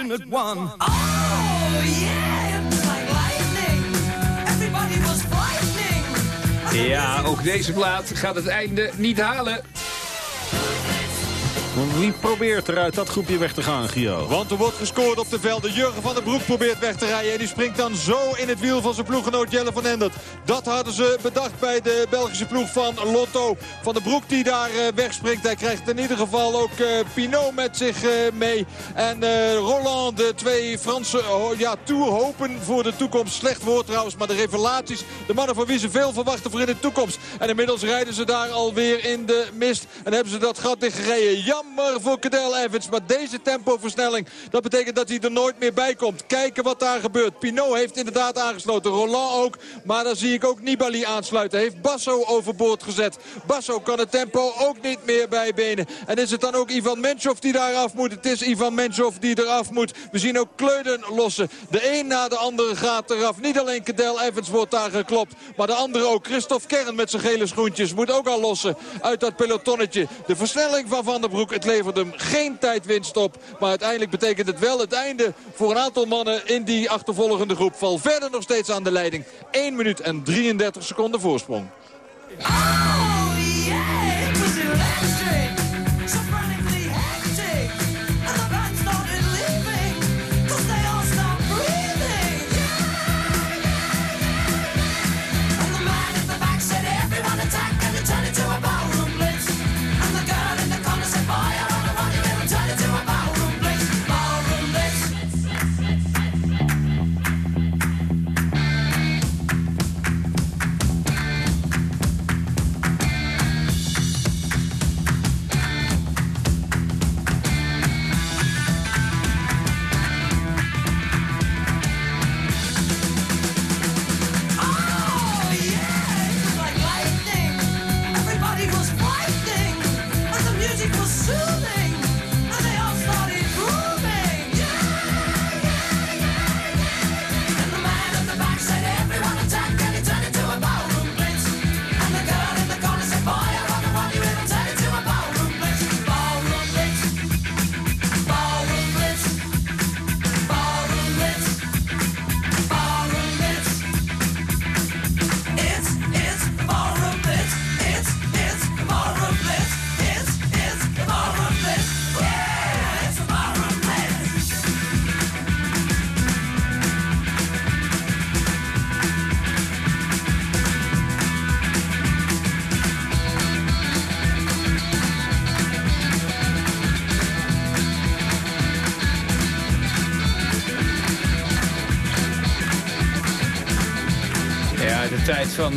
passionate one. Oh, yeah, it's like lightning. Everybody was frightening. Ja, ook deze plaat gaat het einde niet halen. Wie probeert er uit dat groepje weg te gaan, Gio? Want er wordt gescoord op de velden. Jurgen van den Broek probeert weg te rijden. En die springt dan zo in het wiel van zijn ploeggenoot Jelle van Endert. Dat hadden ze bedacht bij de Belgische ploeg van Lotto. Van den Broek die daar eh, wegspringt. Hij krijgt in ieder geval ook uh, Pinot met zich uh, mee. En Roland, de twee Franse ja, hopen voor de toekomst. Slecht woord trouwens, maar de revelaties. De mannen van wie ze veel verwachten voor in de toekomst. En inmiddels rijden ze daar alweer in de mist. En hebben ze dat gat dichtgereden. Jammer jammer voor Cadel Evans. Maar deze tempoversnelling, dat betekent dat hij er nooit meer bij komt. Kijken wat daar gebeurt. Pinot heeft inderdaad aangesloten. Roland ook. Maar dan zie ik ook Nibali aansluiten. Heeft Basso overboord gezet. Basso kan het tempo ook niet meer bijbenen. En is het dan ook Ivan Menchov die daar af moet? Het is Ivan Menchov die eraf moet. We zien ook Kleuden lossen. De een na de andere gaat eraf. Niet alleen Cadel Evans wordt daar geklopt. Maar de andere ook. Christophe Kern met zijn gele schoentjes moet ook al lossen uit dat pelotonnetje. De versnelling van Van der Broek. Het levert hem geen tijdwinst op. Maar uiteindelijk betekent het wel het einde voor een aantal mannen in die achtervolgende groep. Val verder nog steeds aan de leiding. 1 minuut en 33 seconden voorsprong. Oh,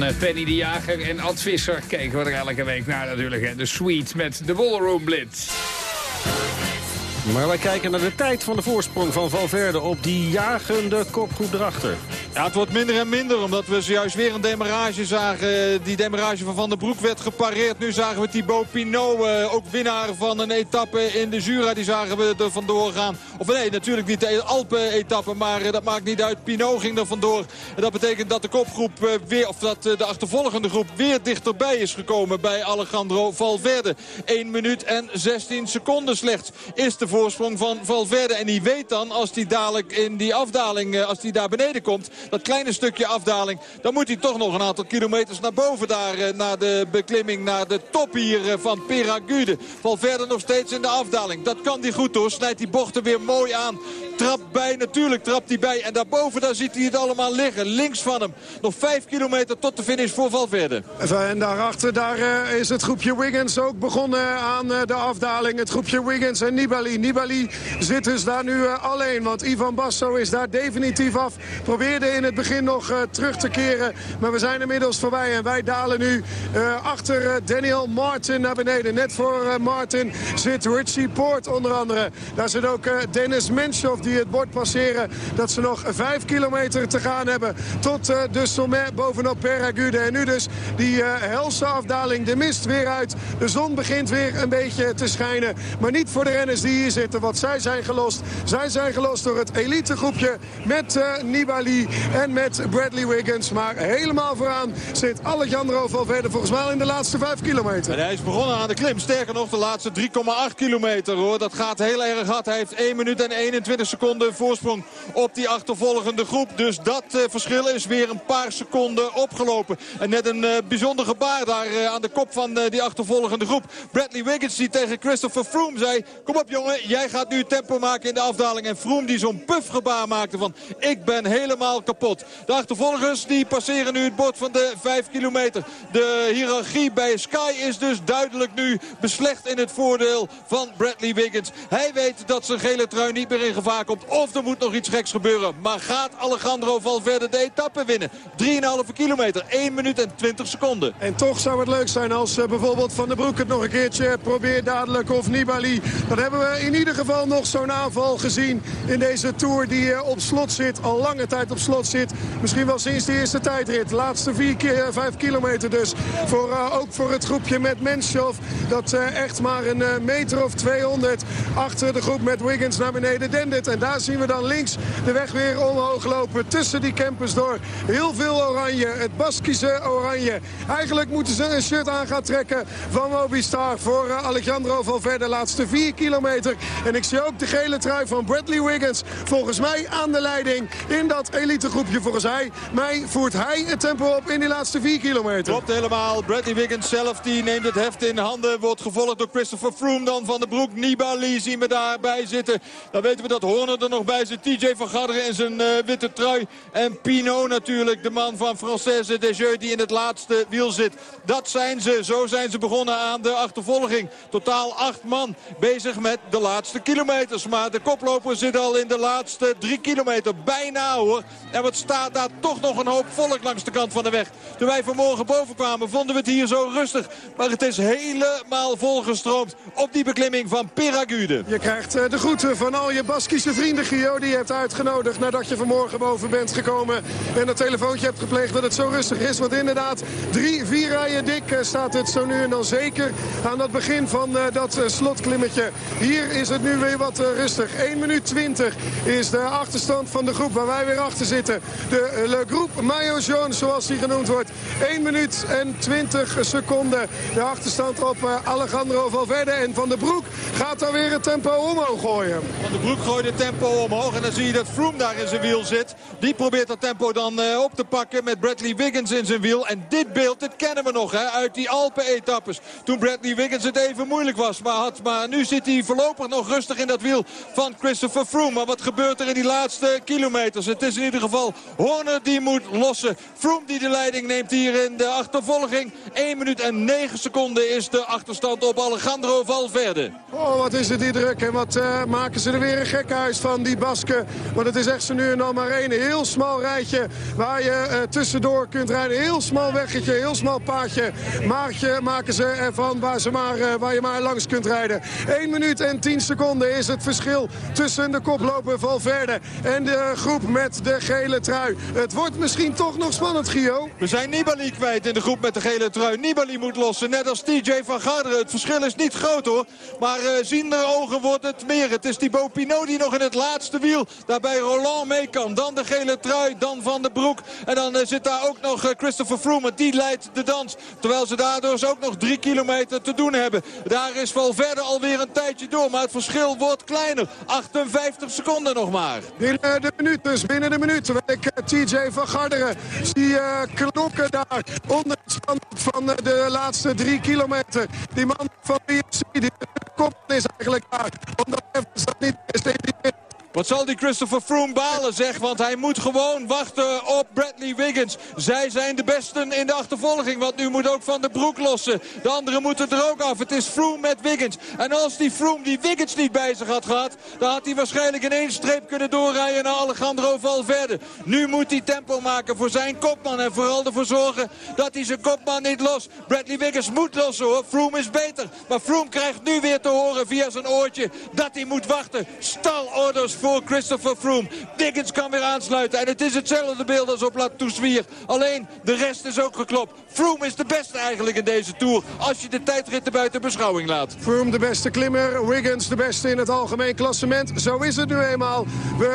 van eh, Penny de Jager en Ad Visser kijken we er elke week naar natuurlijk. Hè. De Suite met de Ballroom Blitz. Maar wij kijken naar de tijd van de voorsprong van Valverde op die jagende kopgroep erachter. Ja, het wordt minder en minder, omdat we zojuist weer een demarage zagen. Die demarage van Van der Broek werd gepareerd. Nu zagen we Thibaut Pinot, eh, ook winnaar van een etappe in de Jura. Die zagen we er vandoor gaan. Of nee, natuurlijk niet de Alpen-etappe, maar eh, dat maakt niet uit. Pinot ging er vandoor. En dat betekent dat de kopgroep eh, weer, of dat eh, de achtervolgende groep weer dichterbij is gekomen bij Alejandro Valverde. 1 minuut en 16 seconden slechts is de voorsprong van Valverde. En die weet dan, als hij dadelijk in die afdaling, als hij daar beneden komt, dat kleine stukje afdaling, dan moet hij toch nog een aantal kilometers naar boven daar, naar de beklimming, naar de top hier van Peragude. Valverde nog steeds in de afdaling. Dat kan hij goed hoor, snijdt die bochten weer mooi aan. Trapt bij, natuurlijk trapt hij bij. En daarboven, daar ziet hij het allemaal liggen. Links van hem. Nog 5 kilometer tot de finish voor Valverde. En daarachter daar, eh, is het groepje Wiggins ook begonnen aan eh, de afdaling. Het groepje Wiggins en Nibali. Nibali zit dus daar nu eh, alleen, want Ivan Basso is daar definitief af. Probeerde in het begin nog terug te keren, maar we zijn inmiddels voorbij. En wij dalen nu achter Daniel Martin naar beneden. Net voor Martin zit Richie Poort onder andere. Daar zit ook Dennis Menschov die het bord passeren. Dat ze nog vijf kilometer te gaan hebben tot eh, de sommet bovenop Peragude. En nu dus die eh, helse afdaling, de mist weer uit. De zon begint weer een beetje te schijnen. Maar niet voor de renners die hier zitten, want zij zijn gelost. Zij zijn gelost door het elitegroepje met eh, Nibali en met Bradley Wiggins. Maar helemaal vooraan zit Alejandro Valverde volgens mij in de laatste vijf kilometer. En hij is begonnen aan de klim. Sterker nog, de laatste 3,8 kilometer hoor. Dat gaat heel erg hard. Hij heeft 1 minuut en 21 seconden voorsprong op die achtervolgende groep. Dus dat uh, verschil is weer een paar seconden opgelopen. En net een uh, bijzonder gebaar daar uh, aan de kop van die achtervolgende groep. Bradley Wiggins die tegen Christopher Froome zei... kom op jongen, jij gaat nu tempo maken in de afdaling. En Froome die zo'n puffgebaar maakte van... ik ben helemaal kapot. De achtervolgers die passeren nu het bord van de 5 kilometer. De hiërarchie bij Sky is dus duidelijk nu beslecht in het voordeel van Bradley Wiggins. Hij weet dat zijn gele trui niet meer in gevaar komt. Of er moet nog iets geks gebeuren. Maar gaat Alejandro Valverde de etappe winnen? 3,5 kilometer, 1 minuut en 20 seconden. En toch zou het leuk zijn als uh, bijvoorbeeld Van der Broek het nog een keertje probeert dadelijk. Of Nibali. Dan hebben we in ieder geval nog zo'n aanval gezien in deze Tour die uh, op slot zit. Al lange tijd op slot zit. Misschien wel sinds de eerste tijdrit. Laatste 4 keer 5 kilometer dus. Voor, ook voor het groepje met Menschov. Dat echt maar een meter of 200 achter de groep met Wiggins naar beneden dendert. En daar zien we dan links de weg weer omhoog lopen. Tussen die campers door. Heel veel oranje. Het Baskische oranje. Eigenlijk moeten ze een shirt aan gaan trekken van Mobistar voor uh, Alejandro Valverde. Laatste 4 kilometer. En ik zie ook de gele trui van Bradley Wiggins. Volgens mij aan de leiding in dat elitegroepje. Volgens hij, mij voert hij het tempo op in die laatste 4 kilometer. Klopt helemaal. Bradley Wiggins zelf die neemt het heft in handen. Wordt gevolgd door Christopher Froome dan van de Broek. Nibali zien we daarbij zitten. Dan weten we dat Horner er nog bij zit. TJ van Garderen in zijn uh, witte trui. En Pino natuurlijk, de man van Française Desjeux die in het laatste wiel zit. Dat zijn ze. Zo zijn ze begonnen aan de achtervolging. Totaal acht man bezig met de laatste kilometers. Maar de koploper zit al in de laatste drie kilometer. Bijna hoor. En wat staat daar toch nog een hoop volk langs de kant van de weg. Toen wij vanmorgen boven kwamen vonden we het hier zo rustig. Maar het is helemaal volgestroomd op die beklimming van Peragude. Je krijgt uh, de groeten van al je Baskische vrienden, Gio. Die je hebt uitgenodigd nadat je vanmorgen boven bent gekomen. En dat telefoontje hebt gepleegd dat het zo rustig is. Want inderdaad, drie, vier rijen dik uh, staat het zo nu en dan zeker aan het begin van uh, dat slotklimmetje. Hier is het nu weer wat rustig. 1 minuut 20 is de achterstand van de groep waar wij weer achter zitten. De Le Groep Maillot Jaune, zoals die genoemd wordt. 1 minuut en 20 seconden. De achterstand op Alejandro Valverde. En Van de Broek gaat daar weer het tempo omhoog gooien. Van de Broek gooit het tempo omhoog. En dan zie je dat Froome daar in zijn wiel zit. Die probeert dat tempo dan uh, op te pakken met Bradley Wiggins in zijn wiel. En dit beeld, dit kennen we nog hè, uit die Alpen-etappes. Toen Bradley Wiggins het even moeilijk was. Maar, had, maar nu zit hij voorlopig nog rustig in dat wiel van Christopher Froome. Maar wat gebeurt er in die laatste kilometers? Het is in ieder geval Horner die moet lossen. Froome die de leiding neemt hier in de achtervolging. 1 minuut en 9 seconden is de achterstand op Alejandro Valverde. Oh, wat is het hier druk en wat uh, maken ze er weer een gekhuis van, die Basken. Want het is echt zo nu en dan maar één heel smal rijtje waar je uh, tussendoor kunt rijden. Heel smal weggetje, heel smal paadje. Maartje maken ze ervan waar, ze maar, uh, waar je maar langs kunt rijden. 1 minuut en 10 seconden is het verschil tussen de koploper Valverde en de groep met de gele trui. Het wordt misschien toch nog spannend, Gio. We zijn Nibali kwijt in de groep met de gele trui. Nibali moet lossen, net als TJ van Garderen. Het verschil is niet groot hoor. Maar uh, zien de ogen wordt het meer. Het is Thibaut Pinot die nog in het laatste wiel daarbij Roland mee kan. Dan de gele trui, dan Van de Broek. En dan uh, zit daar ook nog uh, Christopher Froome. Die leidt de dans. Terwijl ze daardoor ook nog drie kilometer te doen hebben. Daar is Valverde alweer een tijdje door. Maar het verschil wordt kleiner. 58 seconden nog maar. Binnen de minuut dus. Binnen de minuut. Ik TJ van Garderen zie knokken daar. Onder het van de laatste drie kilometer. Die man van BMC die kop is eigenlijk daar. Omdat dat niet is wat zal die Christopher Froome balen, zeg? Want hij moet gewoon wachten op Bradley Wiggins. Zij zijn de besten in de achtervolging. Want nu moet ook Van de Broek lossen. De anderen moeten er ook af. Het is Froome met Wiggins. En als die Froome die Wiggins niet bij zich had gehad... dan had hij waarschijnlijk in één streep kunnen doorrijden naar Alejandro Valverde. Nu moet hij tempo maken voor zijn kopman. En vooral ervoor zorgen dat hij zijn kopman niet los. Bradley Wiggins moet lossen hoor. Froome is beter. Maar Froome krijgt nu weer te horen via zijn oortje... dat hij moet wachten. Stalorders voor Christopher Froome. Dickens kan weer aansluiten. En het is hetzelfde beeld als op La Toussuire. Alleen de rest is ook geklopt. Froome is de beste eigenlijk in deze Tour. Als je de tijdritten buiten beschouwing laat. Froome de beste klimmer. Wiggins de beste in het algemeen klassement. Zo is het nu eenmaal. We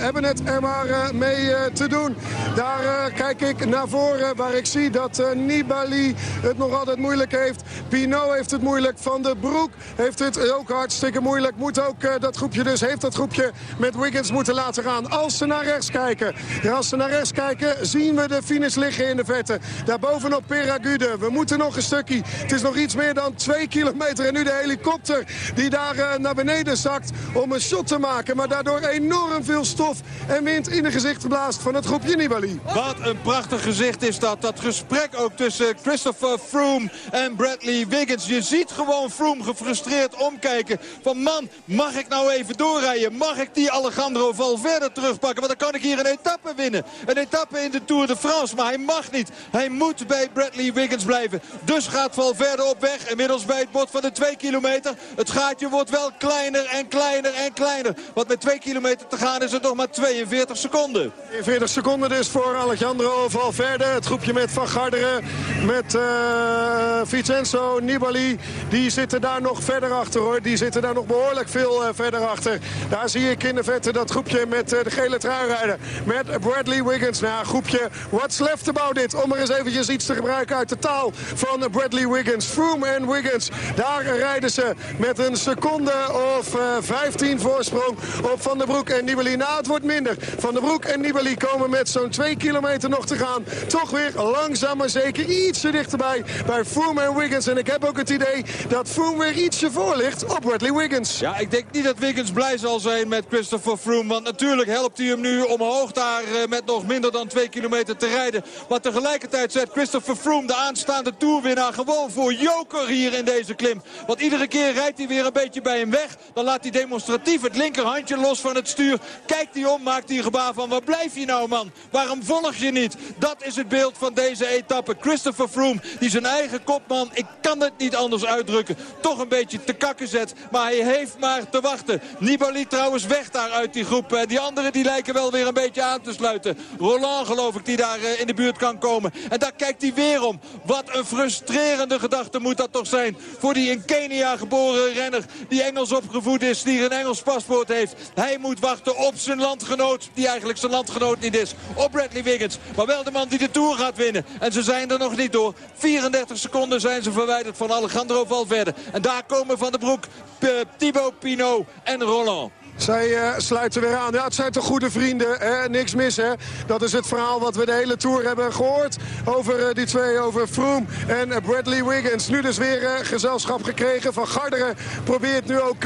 hebben het er maar uh, mee uh, te doen. Daar uh, kijk ik naar voren waar ik zie dat Nibali het nog altijd moeilijk heeft. Pinot heeft het moeilijk. Van de Broek heeft het ook hartstikke moeilijk. Moet ook dat groepje dus, heeft dat groepje met Wiggins moeten laten gaan. Als ze naar rechts kijken. Als ze naar rechts kijken zien we de finish liggen in de vette. Daarbovenop Peragude. We moeten nog een stukje. Het is nog iets meer dan twee kilometer. En nu de helikopter die daar uh, naar beneden zakt om een shot te maken. Maar daardoor enorm veel stof en wind in de gezicht blaast van het groepje Nibali. Wat een prachtig gezicht is dat. Dat gesprek ook tussen Christopher Froome en Bradley Wiggins. Je ziet gewoon Froome gefrustreerd omkijken. Van man, mag ik nou even doorrijden? Mag ik die Alejandro Valverde terugpakken? Want dan kan ik hier een etappe winnen. Een etappe in de Tour de France. Maar hij mag niet. Hij moet bij Bradley Wiggins blijven. Dus gaat Valverde op weg. Inmiddels bij het bot van de 2 kilometer. Het gaatje wordt wel kleiner en kleiner en kleiner. Want met 2 kilometer te gaan is het nog maar 42 seconden. 42 seconden dus voor Alejandro Valverde. Het groepje met Van Garderen, met uh, Vincenzo Nibali. Die zitten daar nog verder achter hoor. Die zitten daar nog behoorlijk veel uh, verder achter. Daar zie ik in de vette dat groepje met uh, de gele truirijder. Met Bradley Wiggins. Nou, groepje what's left about it. Om er eens eventjes iets te gebruiken uit de taal van Bradley Wiggins. Froome en Wiggins. Daar rijden ze met een seconde of 15 voorsprong op Van der Broek en Nibali. Nou, het wordt minder. Van der Broek en Nibali komen met zo'n 2 kilometer nog te gaan. Toch weer langzaam maar zeker ietsje dichterbij bij Froome en Wiggins. En ik heb ook het idee dat Froome weer ietsje voor ligt op Bradley Wiggins. Ja, ik denk niet dat Wiggins blij zal zijn met Christopher Froome. Want natuurlijk helpt hij hem nu omhoog daar met nog minder dan 2 kilometer te rijden. Maar tegelijkertijd zet Christopher Froome, de aanstaande toerwinnaar, gewoon voor joker hier in deze klim. Want iedere keer rijdt hij weer een beetje bij hem weg. Dan laat hij demonstratief het linkerhandje los van het stuur. Kijkt hij om, maakt hij een gebaar van, waar blijf je nou man? Waarom volg je niet? Dat is het beeld van deze etappe. Christopher Froome, die zijn eigen kopman, ik kan het niet anders uitdrukken, toch een beetje te kakken zet. Maar hij heeft maar te wachten. Nibali trouwens weg daar uit die groep. Die anderen die lijken wel weer een beetje aan te sluiten. Roland geloof ik die daar in de buurt kan komen. En daar kijkt hij weer om. Wat een frustrerende gedachte moet dat toch zijn. Voor die in Kenia geboren renner die Engels opgevoed is. Die een Engels paspoort heeft. Hij moet wachten op zijn landgenoot. Die eigenlijk zijn landgenoot niet is. Op Bradley Wiggins. Maar wel de man die de Tour gaat winnen. En ze zijn er nog niet door. 34 seconden zijn ze verwijderd van Alejandro Valverde. En daar komen Van der Broek, Thibaut Pinot en Roland. Zij uh, sluiten weer aan. Ja, het zijn toch goede vrienden. Hè? Niks mis? Dat is het verhaal wat we de hele Tour hebben gehoord. Over uh, die twee, over Froome en uh, Bradley Wiggins. Nu dus weer gezelschap gekregen. Van Garderen probeert nu ook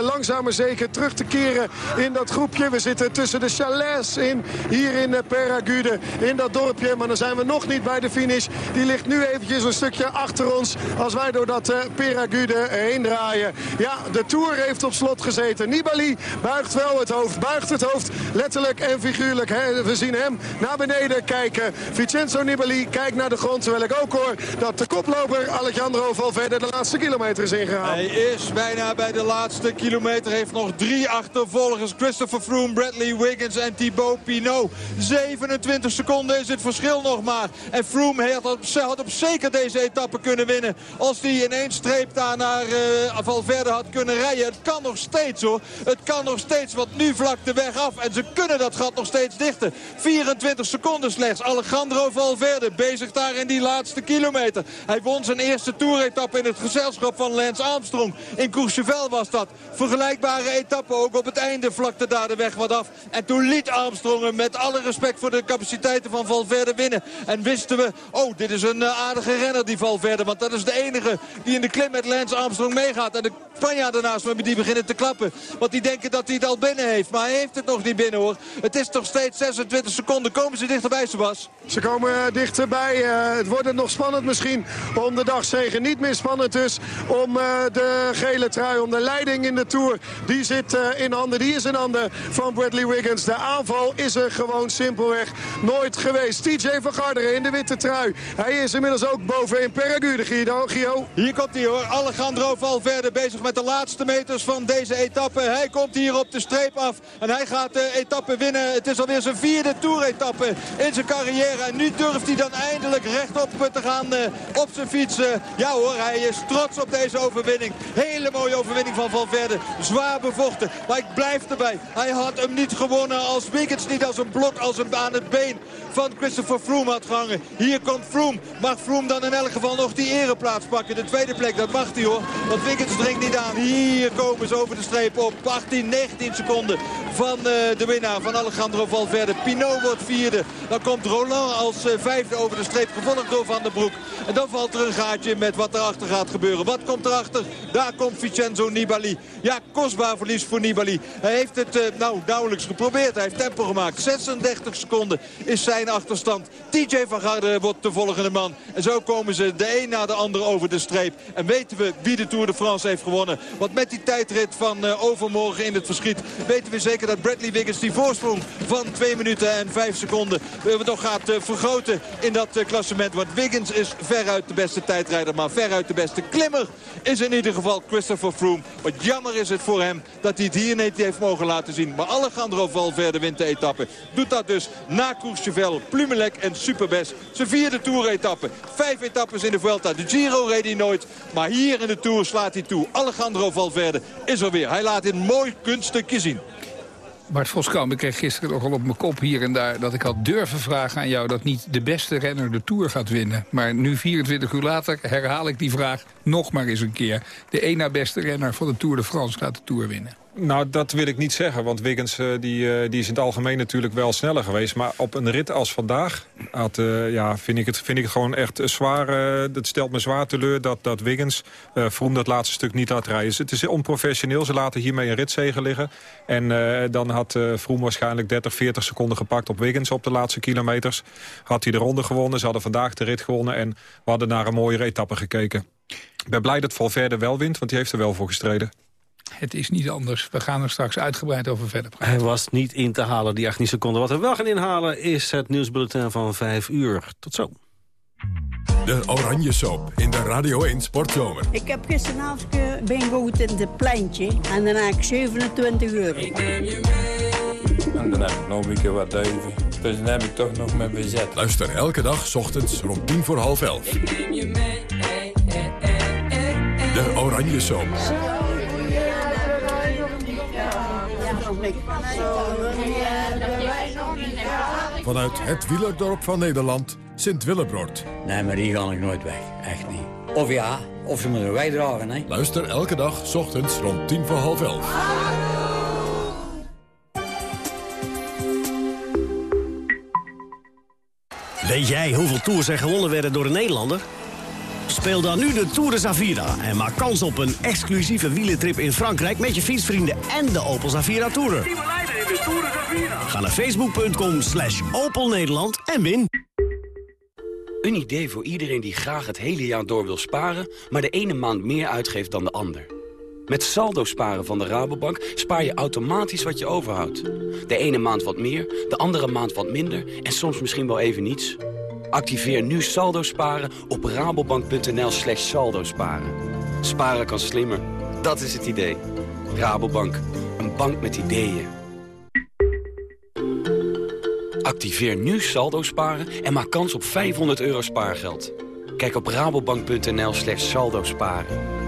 langzaam zeker terug te keren in dat groepje. We zitten tussen de chalets in, hier in Peragude, in dat dorpje. Maar dan zijn we nog niet bij de finish. Die ligt nu eventjes een stukje achter ons als wij door dat Peragude heen draaien. Ja, de Tour heeft op slot gezeten. Nibali buigt wel het hoofd, buigt het hoofd letterlijk en figuurlijk. We zien hem naar beneden kijken. Vincenzo Nibali kijkt naar de grond, terwijl ik ook hoor dat de koploper Alejandro Valverde de laatste kilometer is ingehaald. Hij is bijna bij de laatste kilometer, heeft nog drie achtervolgers. Christopher Froome, Bradley Wiggins en Thibaut Pinot. 27 seconden is het verschil nog maar. En Froome had op, op zeker deze etappe kunnen winnen. Als hij in één streep daar naar uh, Valverde had kunnen rijden. Het kan nog steeds hoor. Het kan nog steeds, want nu vlakt de weg af. En ze kunnen dat gat nog steeds dichten. 24 seconden slechts. Alejandro Valverde bezig daar in die laatste kilometer. Hij won zijn eerste toeretappe in het gezelschap van Lance Armstrong. In Courchevel was dat. Vergelijkbare etappe ook op het einde vlakte daar de weg wat af. En toen liet Armstrong hem met alle respect voor de capaciteiten van Valverde winnen. En wisten we, oh dit is een aardige renner die Valverde. Want dat is de enige die in de klim met Lance Armstrong meegaat. En de Spanjaarden naast me die beginnen te klappen. Want die denken dat hij het al binnen heeft. Maar hij heeft het nog niet binnen hoor. Het is toch steeds 26 seconden. Komen ze dichterbij Sebas? Ze komen dichterbij. Uh, het wordt het nog spannend misschien om de dagzegen. Niet meer spannend dus om uh, de gele trui. Om de leiding in de Tour. Die zit uh, in handen. Die is in handen van Bradley Wiggins. De aanval is er gewoon simpelweg nooit geweest. TJ van Garderen in de witte trui. Hij is inmiddels ook boven in Peragude. Guido. Gio. Hier komt hij hoor. Alejandro Valverde bezig met de laatste meters van deze etappe. Hij komt hier op de streep af. En hij gaat de etappe winnen. Het is alweer zijn vierde toeretappe in zijn carrière. En nu durft hij dan eindelijk rechtop te gaan uh, op zijn fiets. Uh, ja hoor, hij is trots op deze overwinning. Hele mooie overwinning van Valverde. Zwaar bevochten. Maar ik blijf erbij. Hij had hem niet gewonnen als Wiggins niet als een blok als een, aan het been van Christopher Froome had gehangen. Hier komt Froome. Mag Froome dan in elk geval nog die ereplaats pakken? De tweede plek, dat mag hij hoor. Want Wiggins dringt niet aan. Hier komen ze over de streep op 18 19 seconden van uh, de winnaar van Alejandro Valverde. Pinot wordt vierde. Dan komt Roland als uh, vijfde over de streep gevolgd door Van der Broek. En dan valt er een gaatje met wat erachter gaat gebeuren. Wat komt erachter? Daar komt Vincenzo Nibali. Ja, kostbaar verlies voor Nibali. Hij heeft het uh, nou nauwelijks geprobeerd. Hij heeft tempo gemaakt. 36 seconden is zijn achterstand. TJ van Garde wordt de volgende man. En zo komen ze de een na de ander over de streep. En weten we wie de Tour de France heeft gewonnen. Want met die tijdrit van overmorgen in het verschiet... weten we zeker dat Bradley Wiggins die voorsprong van 2 minuten en 5 seconden... Uh, toch gaat uh, vergroten in dat klassement. Want Wiggins is veruit de beste tijdrijder, maar veruit de beste klimmer... is in ieder geval Christopher Froome. Wat jammer is het voor hem dat hij het hier niet heeft mogen laten zien. Maar Alejandro Valverde wint de etappe. Doet dat dus na Courchevel, Plumelec en Superbest. Zijn vierde Tour-etappe. Vijf etappes in de Vuelta. De Giro reed hij nooit. Maar hier in de Tour slaat hij toe. Alejandro Valverde is er weer. Hij laat dit mooi kunststukje zien. Bart Voskamp, ik kreeg gisteren nogal op mijn kop hier en daar... dat ik had durven vragen aan jou dat niet de beste renner de Tour gaat winnen. Maar nu, 24 uur later, herhaal ik die vraag nog maar eens een keer. De één na beste renner van de Tour de France gaat de Tour winnen. Nou, dat wil ik niet zeggen. Want Wiggins uh, die, uh, die is in het algemeen natuurlijk wel sneller geweest. Maar op een rit als vandaag had, uh, ja, vind, ik het, vind ik gewoon echt zwaar. het stelt me zwaar teleur dat, dat Wiggins Vroom dat laatste stuk niet had rijden. Het is onprofessioneel. Ze laten hiermee een ritzegen liggen. En dan had Vroom waarschijnlijk 30, 40 seconden gepakt op Wiggins op de laatste kilometers. Had hij de ronde gewonnen. Ze hadden vandaag de rit gewonnen. En we hadden naar een mooie etappe gekeken. Ik ben blij dat Valverde wel wint, want die heeft er wel voor gestreden. Het is niet anders. We gaan er straks uitgebreid over verder praten. Hij was niet in te halen, die 18 seconden. Wat we wel gaan inhalen is het nieuwsbulletin van 5 uur. Tot zo. De Oranje Soap in de Radio 1 Sportzomer. Ik heb gisteravond ben gehoord in het pleintje. En dan heb ik 27 euro. Ik neem je mee. En dan heb ik nog een keer wat duiven. Dus dan heb ik toch nog mijn bezet. Luister elke dag, s ochtends, rond tien voor half elf. Ik neem je mee. Hey, hey, hey, de Oranje Soap. Vanuit het wielerdorp van Nederland, Sint-Willebroord. Nee, maar hier ga ik nooit weg. Echt niet. Of ja, of ze moeten wij dragen, hè. Luister elke dag, s ochtends, rond tien voor half elf. Weet jij hoeveel tours er gewonnen werden door een Nederlander? Speel dan nu de Tour de Zavira en maak kans op een exclusieve wielentrip in Frankrijk... met je fietsvrienden en de Opel Zavira Tourer. Ga naar facebook.com slash Opel Nederland en win. Een idee voor iedereen die graag het hele jaar door wil sparen... maar de ene maand meer uitgeeft dan de ander. Met saldo sparen van de Rabobank spaar je automatisch wat je overhoudt. De ene maand wat meer, de andere maand wat minder... en soms misschien wel even niets... Activeer nu saldo sparen op rabobank.nl slash saldo sparen. Sparen kan slimmer, dat is het idee. Rabobank, een bank met ideeën. Activeer nu saldo sparen en maak kans op 500 euro spaargeld. Kijk op rabobank.nl slash saldo sparen.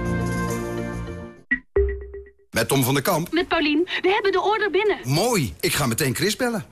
Met Tom van der Kamp. Met Paulien. We hebben de order binnen. Mooi. Ik ga meteen Chris bellen.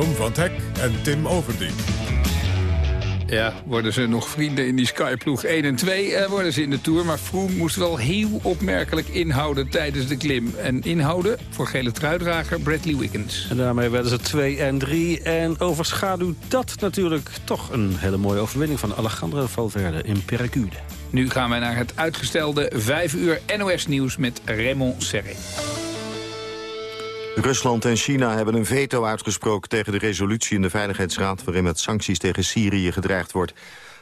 Tom van Hek en Tim Overdien. Ja, worden ze nog vrienden in die Skyploeg 1 en 2 eh, worden ze in de Tour. Maar Froome moest wel heel opmerkelijk inhouden tijdens de klim. En inhouden voor gele truidrager Bradley Wiggins. En daarmee werden ze 2 en 3. En overschaduwt dat natuurlijk toch een hele mooie overwinning... van Alejandro Valverde in Percude. Nu gaan wij naar het uitgestelde 5 uur NOS-nieuws met Raymond Serré. Rusland en China hebben een veto uitgesproken tegen de resolutie in de Veiligheidsraad... waarin met sancties tegen Syrië gedreigd wordt.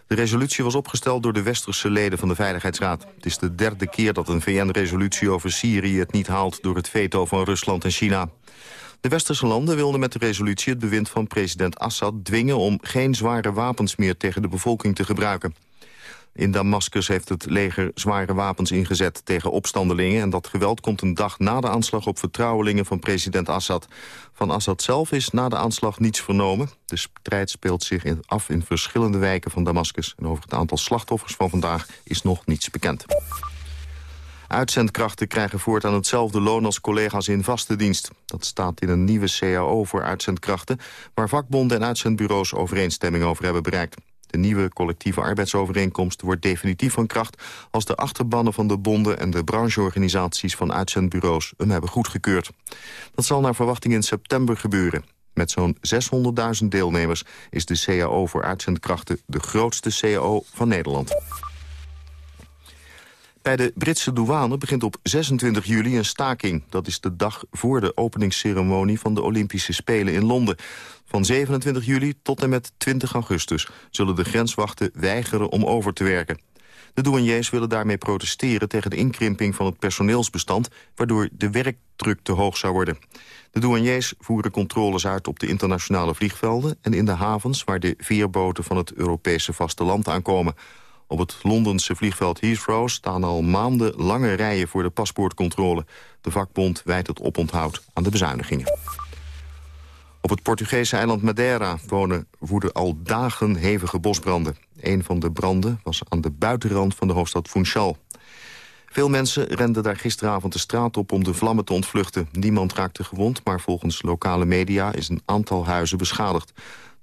De resolutie was opgesteld door de westerse leden van de Veiligheidsraad. Het is de derde keer dat een VN-resolutie over Syrië het niet haalt... door het veto van Rusland en China. De westerse landen wilden met de resolutie het bewind van president Assad dwingen... om geen zware wapens meer tegen de bevolking te gebruiken. In Damascus heeft het leger zware wapens ingezet tegen opstandelingen... en dat geweld komt een dag na de aanslag op vertrouwelingen van president Assad. Van Assad zelf is na de aanslag niets vernomen. De strijd speelt zich af in verschillende wijken van Damascus. En over het aantal slachtoffers van vandaag is nog niets bekend. Uitzendkrachten krijgen voortaan hetzelfde loon als collega's in vaste dienst. Dat staat in een nieuwe CAO voor uitzendkrachten... waar vakbonden en uitzendbureaus overeenstemming over hebben bereikt. De nieuwe collectieve arbeidsovereenkomst wordt definitief van kracht... als de achterbannen van de bonden en de brancheorganisaties van uitzendbureaus hem hebben goedgekeurd. Dat zal naar verwachting in september gebeuren. Met zo'n 600.000 deelnemers is de CAO voor uitzendkrachten de grootste CAO van Nederland. Bij de Britse douane begint op 26 juli een staking. Dat is de dag voor de openingsceremonie van de Olympische Spelen in Londen. Van 27 juli tot en met 20 augustus zullen de grenswachten weigeren om over te werken. De douaniers willen daarmee protesteren tegen de inkrimping van het personeelsbestand... waardoor de werkdruk te hoog zou worden. De douaniers voeren controles uit op de internationale vliegvelden... en in de havens waar de veerboten van het Europese vasteland aankomen. Op het Londense vliegveld Heathrow staan al maanden lange rijen voor de paspoortcontrole. De vakbond wijt het oponthoud aan de bezuinigingen. Op het Portugese eiland Madeira wonen, woeden al dagen hevige bosbranden. Een van de branden was aan de buitenrand van de hoofdstad Funchal. Veel mensen renden daar gisteravond de straat op om de vlammen te ontvluchten. Niemand raakte gewond, maar volgens lokale media is een aantal huizen beschadigd.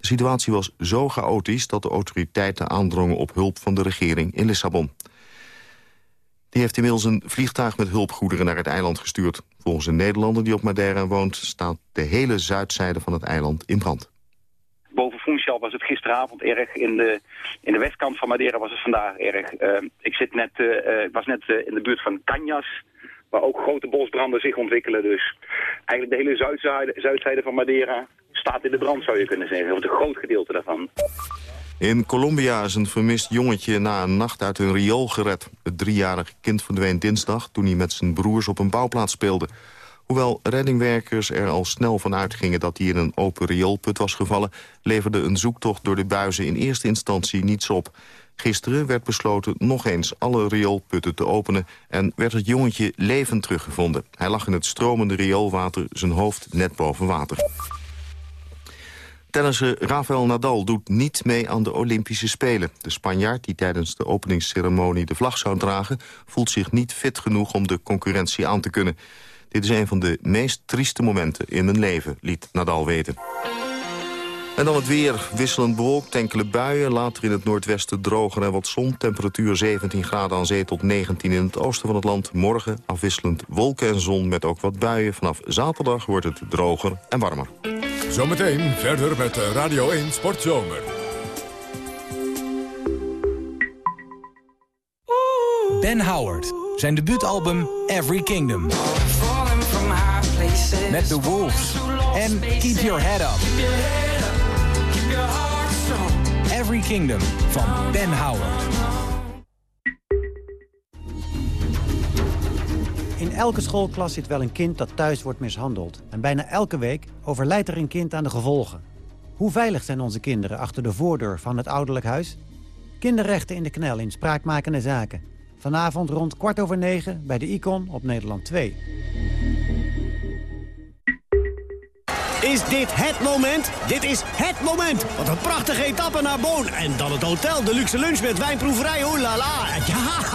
De situatie was zo chaotisch dat de autoriteiten aandrongen op hulp van de regering in Lissabon. Die heeft inmiddels een vliegtuig met hulpgoederen naar het eiland gestuurd. Volgens een Nederlander die op Madeira woont... staat de hele zuidzijde van het eiland in brand. Boven Funchal was het gisteravond erg. In de, in de westkant van Madeira was het vandaag erg. Eh, ik zit net, eh, eh, was net eh, in de buurt van Cañas, waar ook grote bosbranden zich ontwikkelen. Dus eigenlijk de hele zuidzijde, zuidzijde van Madeira staat in de brand, zou je kunnen zeggen. Of een groot gedeelte daarvan. In Colombia is een vermist jongetje na een nacht uit een riool gered. Het driejarige kind verdween dinsdag toen hij met zijn broers op een bouwplaats speelde. Hoewel reddingwerkers er al snel van uitgingen dat hij in een open rioolput was gevallen... leverde een zoektocht door de buizen in eerste instantie niets op. Gisteren werd besloten nog eens alle rioolputten te openen... en werd het jongetje levend teruggevonden. Hij lag in het stromende rioolwater, zijn hoofd net boven water. Tennisser Rafael Nadal doet niet mee aan de Olympische Spelen. De Spanjaard, die tijdens de openingsceremonie de vlag zou dragen... voelt zich niet fit genoeg om de concurrentie aan te kunnen. Dit is een van de meest trieste momenten in mijn leven, liet Nadal weten. En dan het weer. Wisselend bewolkt, enkele buien. Later in het noordwesten droger en wat zon. Temperatuur 17 graden aan zee tot 19 in het oosten van het land. Morgen afwisselend wolken en zon met ook wat buien. Vanaf zaterdag wordt het droger en warmer. Zometeen verder met Radio 1 Sportzomer. Ben Howard. Zijn debuutalbum Every Kingdom. Met The Wolves. En Keep Your Head Up. Every Kingdom van Ben Howard. Elke schoolklas zit wel een kind dat thuis wordt mishandeld. En bijna elke week overlijdt er een kind aan de gevolgen. Hoe veilig zijn onze kinderen achter de voordeur van het ouderlijk huis? Kinderrechten in de knel in spraakmakende zaken. Vanavond rond kwart over negen bij de Icon op Nederland 2. Is dit het moment? Dit is het moment! Wat een prachtige etappe naar Boon. En dan het hotel, de luxe lunch met wijnproeverij, oh la la. Ja,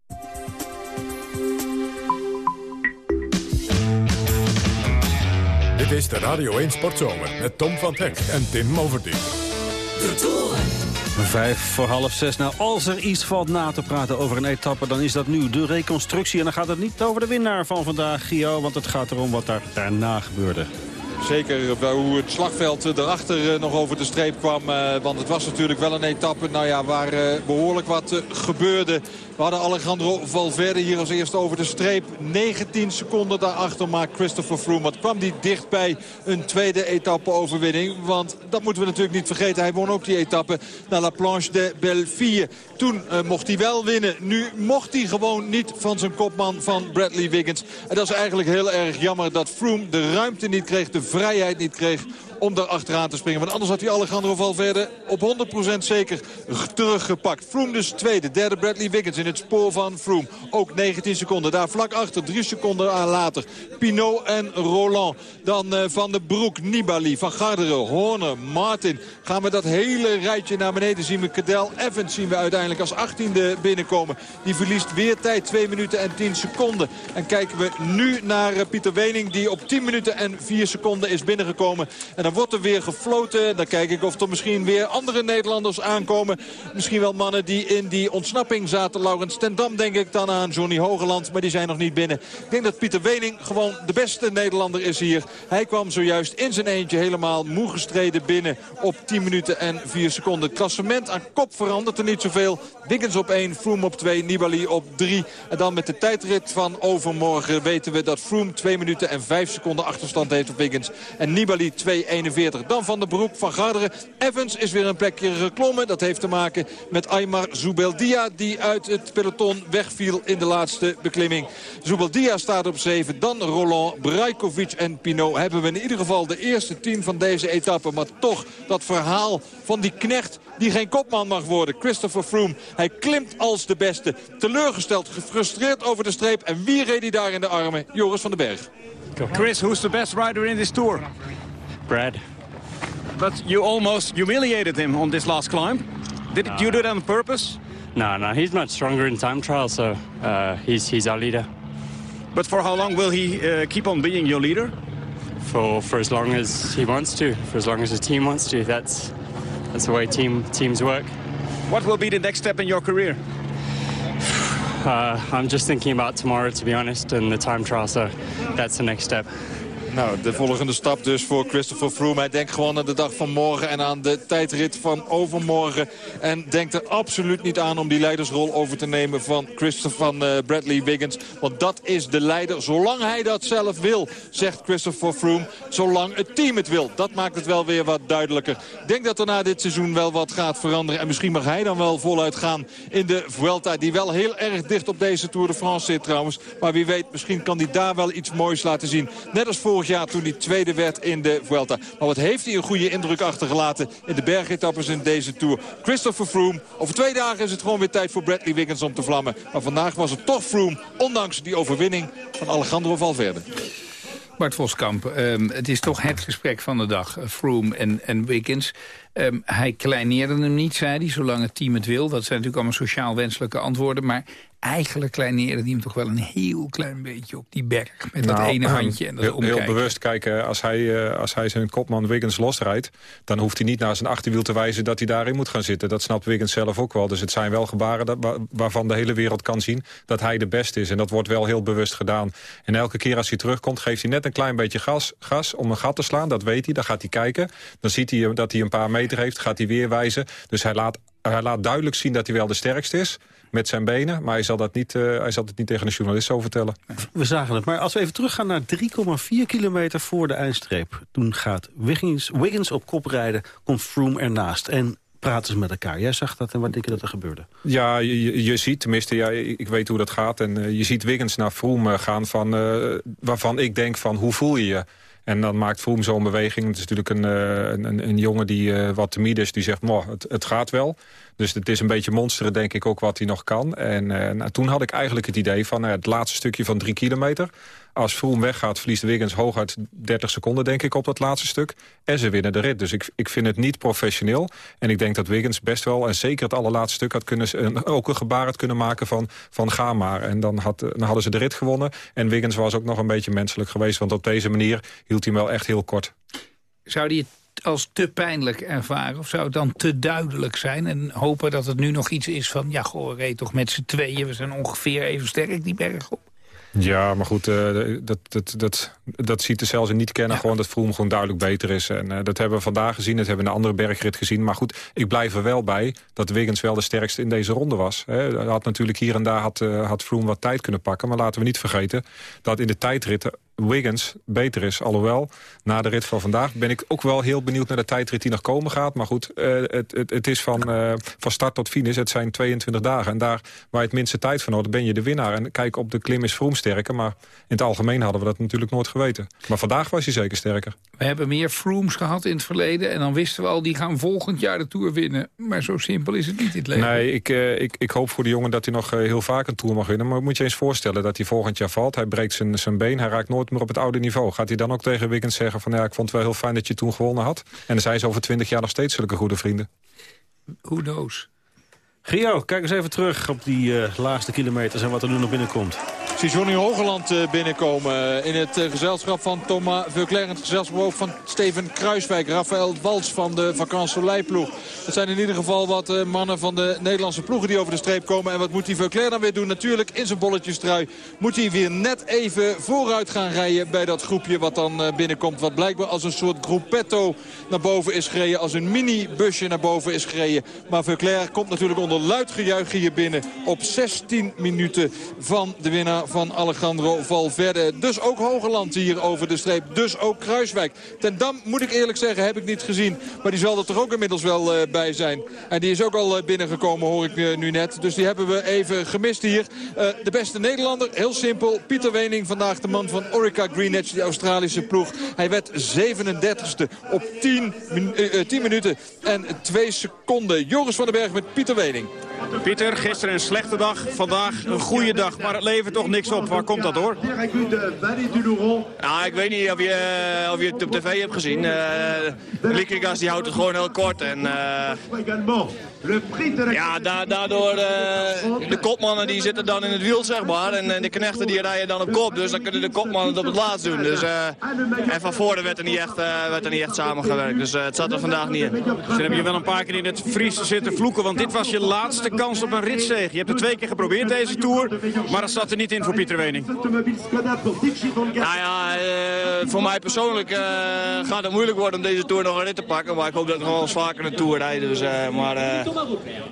Dit is de Radio 1 Sportzomer met Tom van Hek en Tim Overdien. De Tour. Vijf voor half zes. Nou, als er iets valt na te praten over een etappe... dan is dat nu de reconstructie. En dan gaat het niet over de winnaar van vandaag, Gio... want het gaat erom wat daar daarna gebeurde. Zeker bij hoe het slagveld erachter eh, nog over de streep kwam. eh, Want het was natuurlijk wel een etappe nou ja, waar eh, behoorlijk wat eh, gebeurde. We hadden Alejandro Valverde hier als eerste over de streep. 19 seconden daarachter maakt Christopher Froome. Wat kwam die dicht bij een tweede etappe-overwinning. Want dat moeten we natuurlijk niet vergeten. Hij won ook die etappe naar La Planche de Belleville. Toen eh, mocht hij wel winnen. Nu mocht hij gewoon niet van zijn kopman van Bradley Wiggins. En dat is eigenlijk heel erg jammer dat Froome de ruimte niet kreeg. De vrijheid niet kreeg om daar achteraan te springen. Want anders had hij Alejandro Valverde op 100% zeker teruggepakt. Froome dus tweede. Derde Bradley Wiggins in het spoor van Froome. Ook 19 seconden. Daar vlak achter, drie seconden aan later. Pinot en Roland. Dan eh, Van de Broek, Nibali, Van Garderen, Horner, Martin. Gaan we dat hele rijtje naar beneden zien we. Cadel Evans zien we uiteindelijk als 18e binnenkomen. Die verliest weer tijd, 2 minuten en 10 seconden. En kijken we nu naar eh, Pieter Wening die op 10 minuten en 4 seconden is binnengekomen. En dan wordt er weer gefloten. Dan kijk ik of er misschien weer andere Nederlanders aankomen. Misschien wel mannen die in die ontsnapping zaten. Laurens ten Dam denk ik dan aan Johnny Hogeland. Maar die zijn nog niet binnen. Ik denk dat Pieter Wening gewoon de beste Nederlander is hier. Hij kwam zojuist in zijn eentje helemaal moe gestreden binnen op 10 minuten en 4 seconden. Het klassement aan kop verandert er niet zoveel. Wiggins op 1, Froome op 2, Nibali op 3. En dan met de tijdrit van overmorgen weten we dat Froome 2 minuten en 5 seconden achterstand heeft op Wiggins. En Nibali 2.41. Dan Van de Broek van Garderen. Evans is weer een plekje geklommen. Dat heeft te maken met Aymar Zubeldia die uit het peloton wegviel in de laatste beklimming. Zubeldia staat op 7. Dan Roland, Brajkovic en Pinot hebben we in ieder geval de eerste 10 van deze etappe. Maar toch dat verhaal van die knecht die geen kopman mag worden. Christopher Froome. Hij klimt als de beste. Teleurgesteld, gefrustreerd over de streep. En wie reed hij daar in de armen? Joris van den Berg. Chris, who's the best rider in this tour? Brad. But you almost humiliated him on this last climb. Did you do that on purpose? No, no, he's much stronger in time trial, so uh, he's he's our leader. But for how long will he uh, keep on being your leader? For for as long as he wants to, for as long as the team wants to. That's that's the way team teams work. What will be the next step in your career? Uh, I'm just thinking about tomorrow, to be honest, and the time trial. So that's the next step. Nou, de volgende stap dus voor Christopher Froome. Hij denkt gewoon aan de dag van morgen en aan de tijdrit van overmorgen. En denkt er absoluut niet aan om die leidersrol over te nemen van, Christopher, van eh, Bradley Wiggins. Want dat is de leider, zolang hij dat zelf wil, zegt Christopher Froome. Zolang het team het wil. Dat maakt het wel weer wat duidelijker. Ik denk dat er na dit seizoen wel wat gaat veranderen. En misschien mag hij dan wel voluit gaan in de Vuelta. Die wel heel erg dicht op deze Tour de France zit trouwens. Maar wie weet, misschien kan hij daar wel iets moois laten zien. Net als jaar toen hij tweede werd in de Vuelta. Maar wat heeft hij een goede indruk achtergelaten in de bergetappes in deze Tour. Christopher Froome. Over twee dagen is het gewoon weer tijd voor Bradley Wiggins om te vlammen. Maar vandaag was het toch Froome, ondanks die overwinning van Alejandro Valverde. Bart Voskamp, ehm, het is toch het gesprek van de dag. eh, Froome en, en Wiggins. Ehm, hij kleineerde hem niet, zei hij, zolang het team het wil. Dat zijn natuurlijk allemaal sociaal wenselijke antwoorden. Maar eigenlijk kleineerde hij hem toch wel een heel klein beetje op die berg. Met dat Nou, ene handje en dat heel, heel bewust kijken, als hij, eh, als hij zijn kopman Wiggins losrijdt... dan hoeft hij niet naar zijn achterwiel te wijzen dat hij daarin moet gaan zitten. Dat snapt Wiggins zelf ook wel. Dus het zijn wel gebaren dat, wa- waarvan de hele wereld kan zien dat hij de beste is. En dat wordt wel heel bewust gedaan. En elke keer als hij terugkomt geeft hij net een klein beetje gas, gas om een gat te slaan. Dat weet hij, dan gaat hij kijken. Dan ziet hij dat hij een paar meter heeft, gaat hij weer wijzen. Dus hij laat, hij laat duidelijk zien dat hij wel de sterkste is met zijn benen. Maar hij zal, dat niet, eh, hij zal het niet tegen een journalist zo vertellen. We zagen het. Maar als we even teruggaan naar 3,4 kilometer voor de eindstreep... toen gaat Wiggins, Wiggins op kop rijden, komt Froome ernaast... en praten ze met elkaar. Jij zag dat en wat denk je dat er gebeurde? Ja, je, je- ziet, tenminste, ja, ik weet hoe dat gaat. En eh, je ziet Wiggins naar Froome eh, gaan van, waarvan ik denk van hoe voel je je? En dan maakt Froome zo'n beweging. Het is natuurlijk een, eh, een, een, een jongen die eh, wat timide is. Die zegt, "Moh, het, het gaat wel. Dus het is een beetje monsteren, denk ik ook, wat hij nog kan. En eh, nou, toen had ik eigenlijk het idee van het laatste stukje van drie kilometer. Als Froome weggaat, verliest Wiggins hooguit 30 seconden, denk ik, op dat laatste stuk. En ze winnen de rit. Dus ik, ik vind het niet professioneel. En ik denk dat Wiggins best wel, en zeker het allerlaatste stuk... Had kunnen, en ook een gebaar had kunnen maken van, van ga maar. En dan, had, dan hadden ze de rit gewonnen. En Wiggins was ook nog een beetje menselijk geweest. Want op deze manier hield hij hem wel echt heel kort. Zou hij het als te pijnlijk ervaren? Of zou het dan te duidelijk zijn? En hopen dat het nu nog iets is van... ja, goh, reed toch met z'n tweeën. We zijn ongeveer even sterk die berg op. Ja, maar goed, eh, dat, dat, dat, dat ziet de zelfs in niet kennen. Gewoon dat Vroom gewoon duidelijk beter is. En eh, dat hebben we vandaag gezien. Dat hebben we in een andere bergrit gezien. Maar goed, ik blijf er wel bij dat Wiggins wel de sterkste in deze ronde was. Hè. Hij had natuurlijk hier en daar had, uh, had Vroom wat tijd kunnen pakken. Maar laten we niet vergeten dat in de tijdritten Wiggins beter is. Alhoewel, na de rit van vandaag ben ik ook wel heel benieuwd naar de tijdrit die nog komen gaat. Maar goed, uh, het, het, het, is van, uh, van start tot finish. Het zijn 22 dagen. En daar waar je het minste tijd van nodig, ben je de winnaar. En kijk, op de klim is Vroom sterker. Maar in het algemeen hadden we dat natuurlijk nooit geweten. Maar vandaag was hij zeker sterker. We hebben meer Frooms gehad in het verleden. En dan wisten we al, die gaan volgend jaar de Tour winnen. Maar zo simpel is het niet in het leven. Nee, ik, uh, ik, ik hoop voor de jongen dat hij nog heel vaak een Tour mag winnen. Maar moet je eens voorstellen dat hij volgend jaar valt. Hij breekt zijn, zijn been, hij raakt nooit meer op het oude niveau. Gaat hij dan ook tegen Wiggins zeggen van... ja, ik vond het wel heel fijn dat je toen gewonnen had. En dan zijn ze over twintig jaar nog steeds zulke goede vrienden. Who knows? Gio, kijk eens even terug op die uh, laatste kilometers en wat er nu nog binnenkomt. Zie Johnny Hogeland uh, binnenkomen in het uh, gezelschap van Thomas Veuclair. Het gezelschap van Steven Kruiswijk, Rafael Wals van de Vacansoleil-ploeg. Het zijn in ieder geval wat mannen van de Nederlandse ploegen die over de streep komen. En wat moet die Veuclair dan weer doen? Natuurlijk in zijn bolletjestrui moet hij weer net even vooruit gaan rijden bij dat groepje wat dan binnenkomt. Wat blijkbaar als een soort gruppetto naar boven is gereden. Als een mini-busje naar boven is gereden. Maar Veuclair komt natuurlijk onder luid gejuich hier binnen op 16 minuten van de winnaar van Alejandro Valverde. Dus ook Hogeland hier over de streep. Dus ook Kruiswijk. Ten Dam, moet ik eerlijk zeggen, heb ik niet gezien. Maar die zal er toch ook inmiddels wel uh, bij zijn. En die is ook al uh, binnengekomen, hoor ik uh, nu net. Dus die hebben we even gemist hier. de beste Nederlander, heel simpel. Pieter Wening, vandaag de man van Orica Green Edge, die Australische ploeg. Hij werd 37ste op 10, 10 minuten en 2 seconden. Joris van den Berg met Pieter Wening. Pieter, gisteren een slechte dag, vandaag een goede dag, maar het levert toch niks op. Waar komt dat door? Nou, ik weet niet of je, of je het op tv hebt gezien. Uh, Likigas die houdt het gewoon heel kort. En, uh, ja, da daardoor uh, de kopmannen die zitten dan in het wiel, zeg maar. En, en, de knechten die rijden dan op kop. Dus dan kunnen de kopmannen het op het laatst doen. Dus, uh, en van voren werd er niet echt, uh, werd er niet echt samengewerkt. Dus het zat er vandaag niet in. Dus dan heb je wel een paar keer in het Fries zitten vloeken. Want dit was je laatste kans op een ritsteeg. Je hebt het twee keer geprobeerd deze Tour. Maar dat zat er niet in voor Pieter Wening. Nou ja, voor mij persoonlijk gaat het moeilijk worden om deze Tour nog een rit te pakken. Maar ik hoop dat ik nog wel eens vaker een Tour rijd. Dus, maar...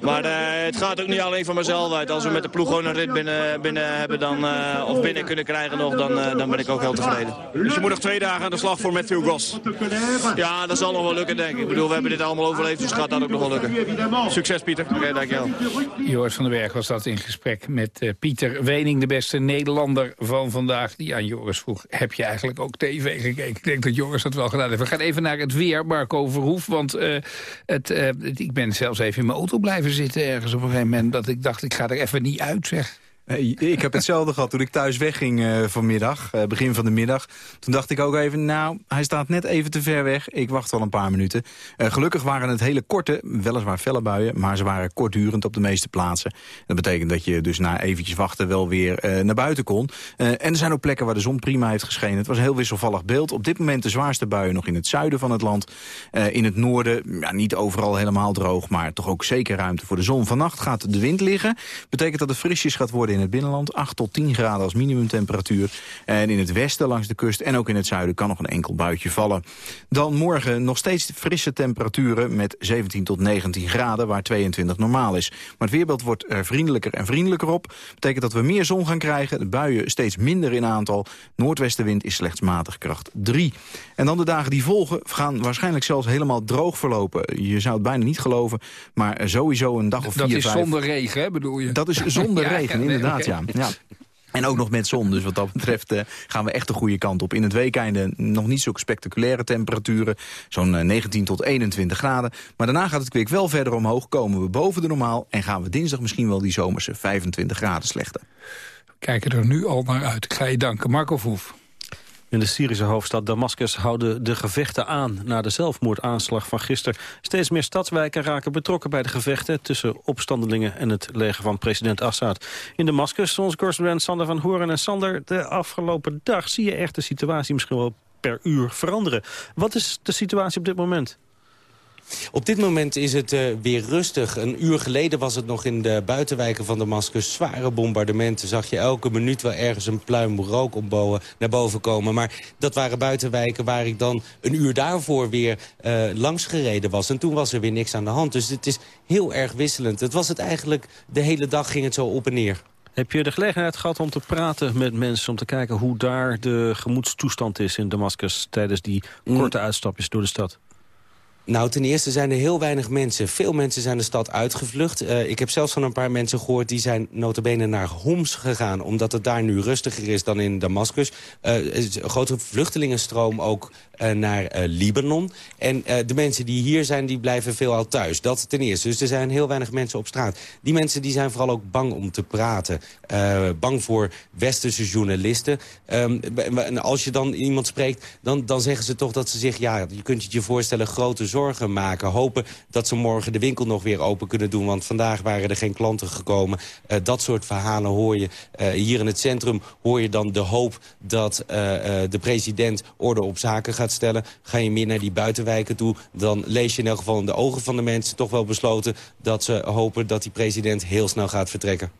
Maar uh, het gaat ook niet alleen van mezelf uit. Als we met de ploeg gewoon een rit binnen, binnen hebben dan, of binnen kunnen krijgen nog, dan, dan ben ik ook heel tevreden. Dus je moet nog twee dagen aan de slag voor Matthew Goss? Ja, dat zal nog wel lukken denk ik. Ik bedoel, we hebben dit allemaal overleefd, dus gaat dat ook nog wel lukken. Succes Pieter. Oké, okay, dankjewel. Joris van den Berg was dat in gesprek met Pieter Wening, de beste Nederlander van vandaag. Die aan Joris vroeg, heb je eigenlijk ook tv gekeken? Ik denk dat Joris dat wel gedaan heeft. We gaan even naar het weer, Marco Verhoef. Want het, ik ben zelfs even in mijn auto blijven zitten ergens op een gegeven moment. Dat ik dacht, ik ga er even niet uit, zeg. Ik heb hetzelfde gehad toen ik thuis wegging uh, vanmiddag, uh, begin van de middag. Toen dacht ik ook even, nou, hij staat net even te ver weg. Ik wacht al een paar minuten. Uh, gelukkig waren het hele korte, weliswaar felle buien... maar ze waren kortdurend op de meeste plaatsen. Dat betekent dat je dus na eventjes wachten wel weer naar buiten kon. en er zijn ook plekken waar de zon prima heeft geschenen. Het was een heel wisselvallig beeld. Op dit moment de zwaarste buien nog in het zuiden van het land. in het noorden, ja, niet overal helemaal droog... maar toch ook zeker ruimte voor de zon. Vannacht gaat de wind liggen. Betekent dat het frisjes gaat worden in het binnenland. 8 tot 10 graden als minimumtemperatuur. En in het westen langs de kust en ook in het zuiden kan nog een enkel buitje vallen. Dan morgen nog steeds frisse temperaturen met 17 tot 19 graden, waar 22 normaal is. Maar het weerbeeld wordt er vriendelijker en vriendelijker op. Betekent dat we meer zon gaan krijgen, de buien steeds minder in aantal. Noordwestenwind is slechts matig kracht 3. En dan de dagen die volgen gaan waarschijnlijk zelfs helemaal droog verlopen. Je zou het bijna niet geloven, maar sowieso een dag of 4, Dat is 5. zonder regen, hè, bedoel je? Dat is zonder Ja, regen, nee, inderdaad, ja. ja. En ook nog met zon, dus wat dat betreft eh, gaan we echt de goede kant op. In het weekende nog niet zulke spectaculaire temperaturen. Zo'n eh, 19 tot 21 graden. Maar daarna gaat het kwik wel verder omhoog. Komen we boven de normaal. En gaan we dinsdag misschien wel die zomerse 25 graden slechten. kijken er nu al naar uit. Ik ga je danken. Marco Voef. In de Syrische hoofdstad Damascus houden de gevechten aan... na de zelfmoordaanslag van gisteren. Steeds meer stadswijken raken betrokken bij de gevechten... tussen opstandelingen en het leger van president Assad. In Damascus, onze correspondent Sander van Horen. En Sander, de afgelopen dag zie je echt de situatie misschien wel per uur veranderen. Wat is de situatie op dit moment? Op dit moment is het uh, weer rustig. Een uur geleden was het nog in de buitenwijken van Damascus. Zware bombardementen. Zag je elke minuut wel ergens een pluim rook omboven, naar boven komen. Maar dat waren buitenwijken waar ik dan een uur daarvoor weer uh, langs gereden was. En toen was er weer niks aan de hand. Dus het is heel erg wisselend. Het was het eigenlijk, de hele dag ging het zo op en neer. Heb je de gelegenheid gehad om te praten met mensen... om te kijken hoe daar de gemoedstoestand is in Damascus... tijdens die korte uitstapjes door de stad? Nou, ten eerste zijn er heel weinig mensen. Veel mensen zijn de stad uitgevlucht. Uh, ik heb zelfs van een paar mensen gehoord... die zijn notabene naar Homs gegaan... omdat het daar nu rustiger is dan in Damascus. Uh, een grote vluchtelingenstroom ook uh, naar Libanon. En de mensen die hier zijn, die blijven veelal thuis. Dat ten eerste. Dus er zijn heel weinig mensen op straat. Die mensen die zijn vooral ook bang om te praten. bang voor westerse journalisten. Um, en als je dan iemand spreekt, dan, dan zeggen ze toch dat ze zich... ja, je kunt je voorstellen, grote zorgen zorgen maken. Hopen dat ze morgen de winkel nog weer open kunnen doen. Want vandaag waren er geen klanten gekomen. Uh, dat soort verhalen hoor je. Uh, hier in het centrum hoor je dan de hoop dat uh, de president orde op zaken gaat stellen. Ga je meer naar die buitenwijken toe, dan lees je in elk geval in de ogen van de mensen toch wel besloten dat ze hopen dat die president heel snel gaat vertrekken.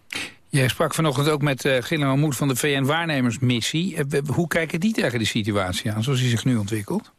Jij sprak vanochtend ook met uh, generaal Moed van de VN-waarnemersmissie. Hoe kijken die tegen die situatie aan, zoals die zich nu ontwikkelt?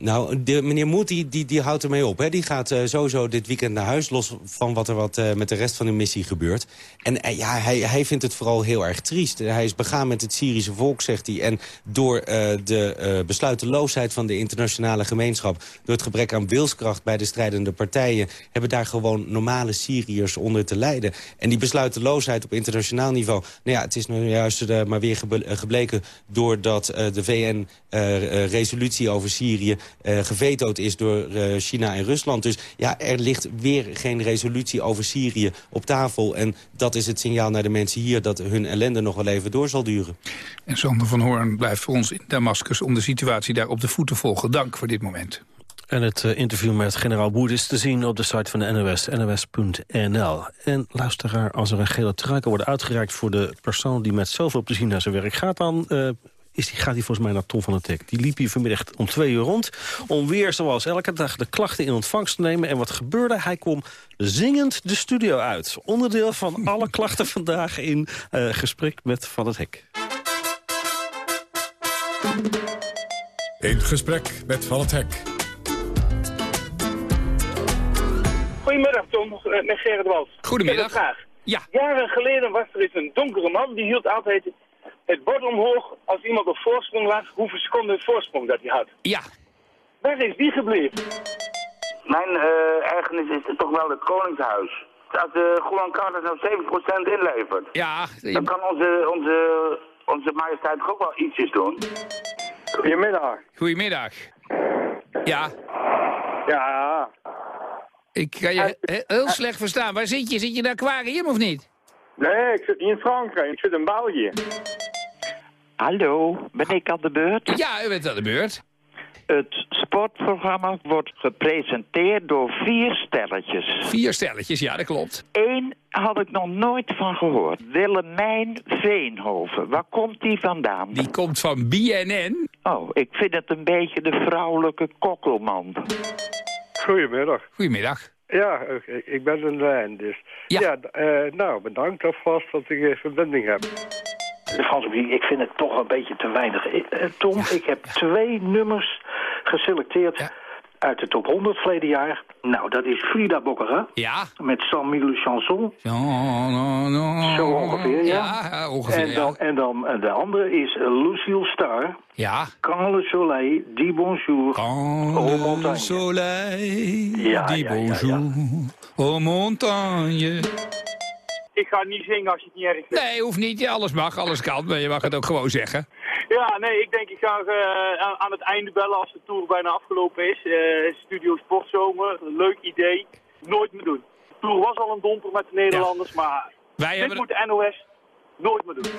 Nou, de, meneer Moed die, die, houdt ermee op. Hè. Die gaat uh, sowieso dit weekend naar huis, los van wat er wat, uh, met de rest van de missie gebeurt. En uh, ja, hij, hij vindt het vooral heel erg triest. Hij is begaan met het Syrische volk, zegt hij. En door de besluiteloosheid van de internationale gemeenschap... door het gebrek aan wilskracht bij de strijdende partijen... hebben daar gewoon normale Syriërs onder te lijden. En die besluiteloosheid op internationaal niveau... nou ja, het is nu juist maar weer gebleken... doordat de VN-resolutie over Syrië gevetood is door uh, China en Rusland. Dus ja, er ligt weer geen resolutie over Syrië op tafel. En dat is het signaal naar de mensen hier dat hun ellende nog wel even door zal duren. En Sander van Hoorn blijft voor ons in Damascus om de situatie daar op de voet te volgen. Dank voor dit moment. En het uh, interview met generaal Boer is te zien op de site van de NOS, nos.nl. En luisteraar, als er een gele truiken wordt uitgereikt voor de persoon die met zoveel plezier naar zijn werk gaat, dan uh, is die, gaat hij volgens mij naar Tom van der Tek. Die liep hier vanmiddag om twee uur rond. Om weer zoals elke dag de klachten in ontvangst te nemen. En wat gebeurde? Hij kwam zingend de studio uit. Onderdeel van alle klachten vandaag in uh, gesprek met Van het Hek. In gesprek met Van het Hek. Goedemiddag Tom, met Gerrit Wals. Goedemiddag. Ja. Jaren geleden was er eens een donkere man die hield altijd het bord omhoog als iemand op voorsprong lag, hoeveel seconden voorsprong dat hij had. Ja. Waar is die gebleven? Mijn uh, ergernis is toch wel het Koningshuis. Als de uh, Juan Carlos nou 7% inlevert, ja, dan kan onze, onze, onze majesteit ook wel ietsjes doen. Goedemiddag. Goedemiddag. Ja. Ja. Ik kan je heel slecht verstaan. Waar zit je? Zit je in een aquarium of niet? Nee, ik zit niet in Frankrijk. Ik zit in België. Hallo, ben ik aan de beurt? Ja, u bent aan de beurt. Het sportprogramma wordt gepresenteerd door vier stelletjes. Vier stelletjes, ja, dat klopt. Eén had ik nog nooit van gehoord. Willemijn Veenhoven. Waar komt die vandaan? Die komt van BNN. Oh, ik vind het een beetje de vrouwelijke kokkelman. Goedemiddag. Goedemiddag. Ja, ik ben in lijn, dus. Ja, ja uh, nou, bedankt alvast dat ik een verbinding heb. Frans, ik vind het toch een beetje te weinig. Tom, ik heb twee nummers geselecteerd uit de top 100 verleden jaar. Nou, dat is Frida Bokkera. Ja. Met San Mille Chanson. Zo ongeveer, ja. ja ongeveer, en, dan, ja. en dan de andere is Lucille Star. Ja. Quand le soleil dit bonjour Quand le soleil dit bonjour aux montagnes. Ik ga niet zingen als je het niet erg vindt. Nee, hoeft niet. Ja, alles mag, alles kan. Maar je mag het ook gewoon zeggen. Ja, nee, ik denk ik ga uh, aan, aan, het einde bellen als de tour bijna afgelopen is. Uh, Studio Sportzomer, leuk idee. Nooit meer doen. De tour was al een domper met de Nederlanders, ja. maar Wij dit hebben... moet de NOS nooit meer doen.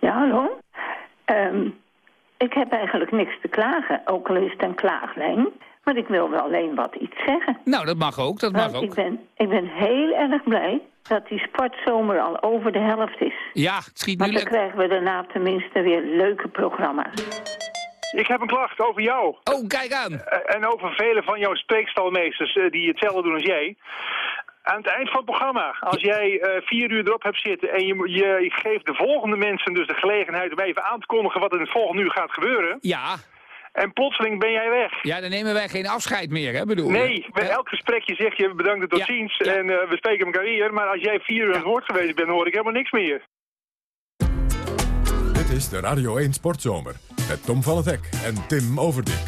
Ja, hallo? Um, ik heb eigenlijk niks te klagen, ook al is het een klaaglijn. Maar ik wil wel alleen wat iets zeggen. Nou, dat mag ook, dat mag ook. Ik ben, ik ben heel erg blij dat die sportzomer al over de helft is. Ja, het schiet maar nu dan krijgen we daarna tenminste weer leuke programma's. Ik heb een klacht over jou. Oh, kijk aan. Eh, En over vele van jouw spreekstalmeesters eh, die hetzelfde doen als jij. Aan het eind van het programma, als jij eh, vier uur erop hebt zitten... en je, je, je geeft de volgende mensen dus de gelegenheid om even aan te kondigen... wat er in het volgende uur gaat gebeuren... Ja. En plotseling ben jij weg. Ja, dan nemen wij geen afscheid meer, hè, bedoel je? Nee, bij elk gesprekje zeg je bedankt en tot ziens en eh, we spreken elkaar weer. Maar als jij vier uur aan het woord geweest bent, hoor ik helemaal niks meer. Dit is de Radio 1 Sportzomer. Met Tom van het Hek en Tim Overdik.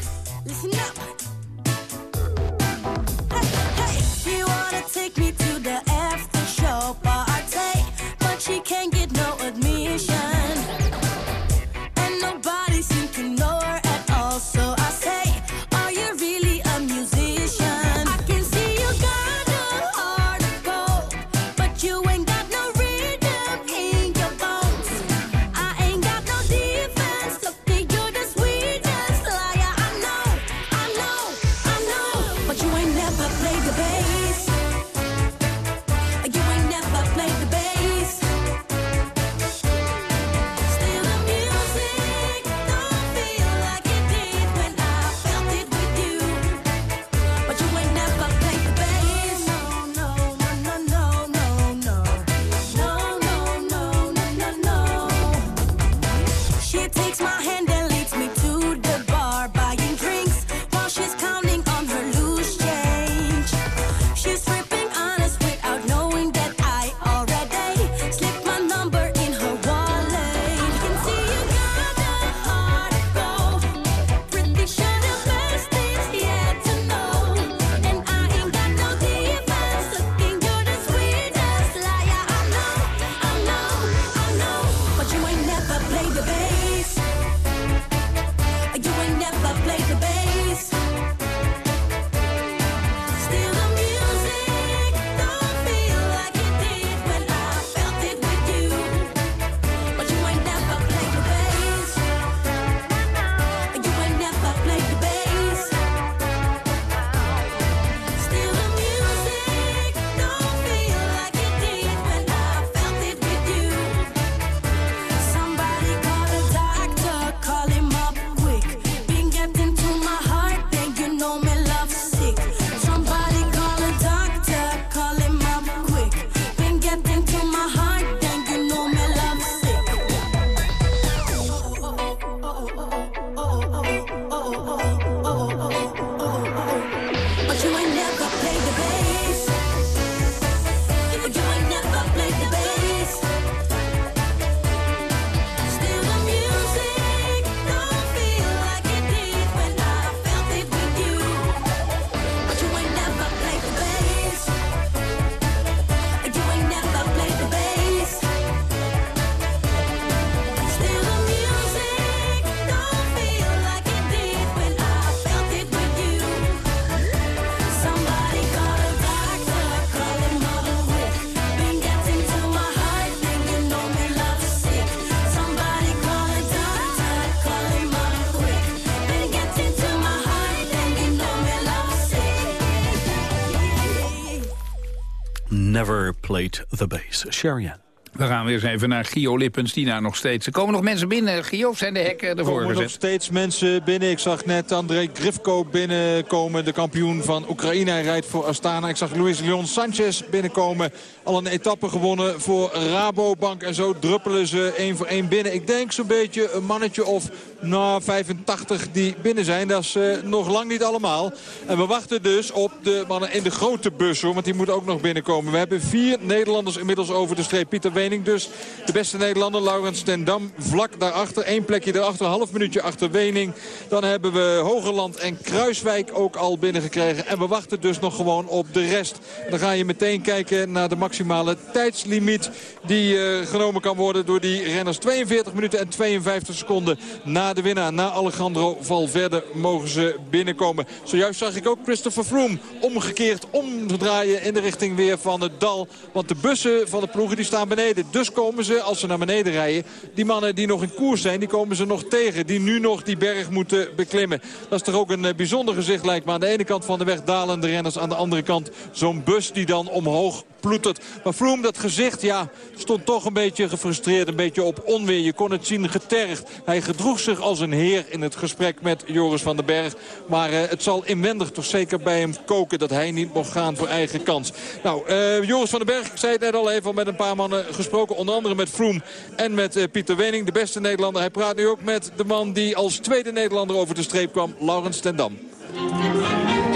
Played the bass. Sherian. We gaan weer eens even naar Gio Lippens, die daar nog steeds... Er komen nog mensen binnen, Gio, of zijn de hekken Er ervoor komen nog steeds mensen binnen. Ik zag net André Grifko binnenkomen. De kampioen van Oekraïne. Hij rijdt voor Astana. Ik zag Luis Leon Sanchez binnenkomen. Al een etappe gewonnen voor Rabobank. En zo druppelen ze één voor één binnen. Ik denk zo'n beetje een mannetje of nou, 85 die binnen zijn. Dat is eh, nog lang niet allemaal. En we wachten dus op de mannen in de grote bus. Hoor, want die moeten ook nog binnenkomen. We hebben vier Nederlanders inmiddels over de streep. Pieter Dus de beste Nederlander. Laurens ten Dam vlak daarachter. Eén plekje daarachter. Een half minuutje achter Wening. Dan hebben we Hogerland en Kruiswijk ook al binnengekregen. En we wachten dus nog gewoon op de rest. Dan ga je meteen kijken naar de maximale tijdslimiet. Die eh, genomen kan worden door die renners. 42 minuten en 52 seconden na de winnaar. Na Alejandro Valverde mogen ze binnenkomen. Zojuist zag ik ook Christopher Froome omgekeerd omdraaien in de richting weer van het dal. Want de bussen van de ploegen die staan beneden. Dus komen ze, als ze naar beneden rijden, die mannen die nog in koers zijn, die komen ze nog tegen. Die nu nog die berg moeten beklimmen. Dat is toch ook een eh, bijzonder gezicht lijkt me. Aan de ene kant van de weg dalen de renners. Aan de andere kant zo'n bus die dan omhoog verploeterd. Maar Froome, dat gezicht, ja, stond toch een beetje gefrustreerd. Een beetje op onweer. Je kon het zien getergd. Hij gedroeg zich als een heer in het gesprek met Joris van den Berg. Maar eh, het zal inwendig toch zeker bij hem koken dat hij niet mocht gaan voor eigen kans. Nou, eh, Joris van den Berg, ik zei het net al, al met een paar mannen gesproken. Onder andere met Froome en met eh, Pieter Wening, de beste Nederlander. Hij praat nu ook met de man die als tweede Nederlander over de streep kwam, Laurens ten Dam.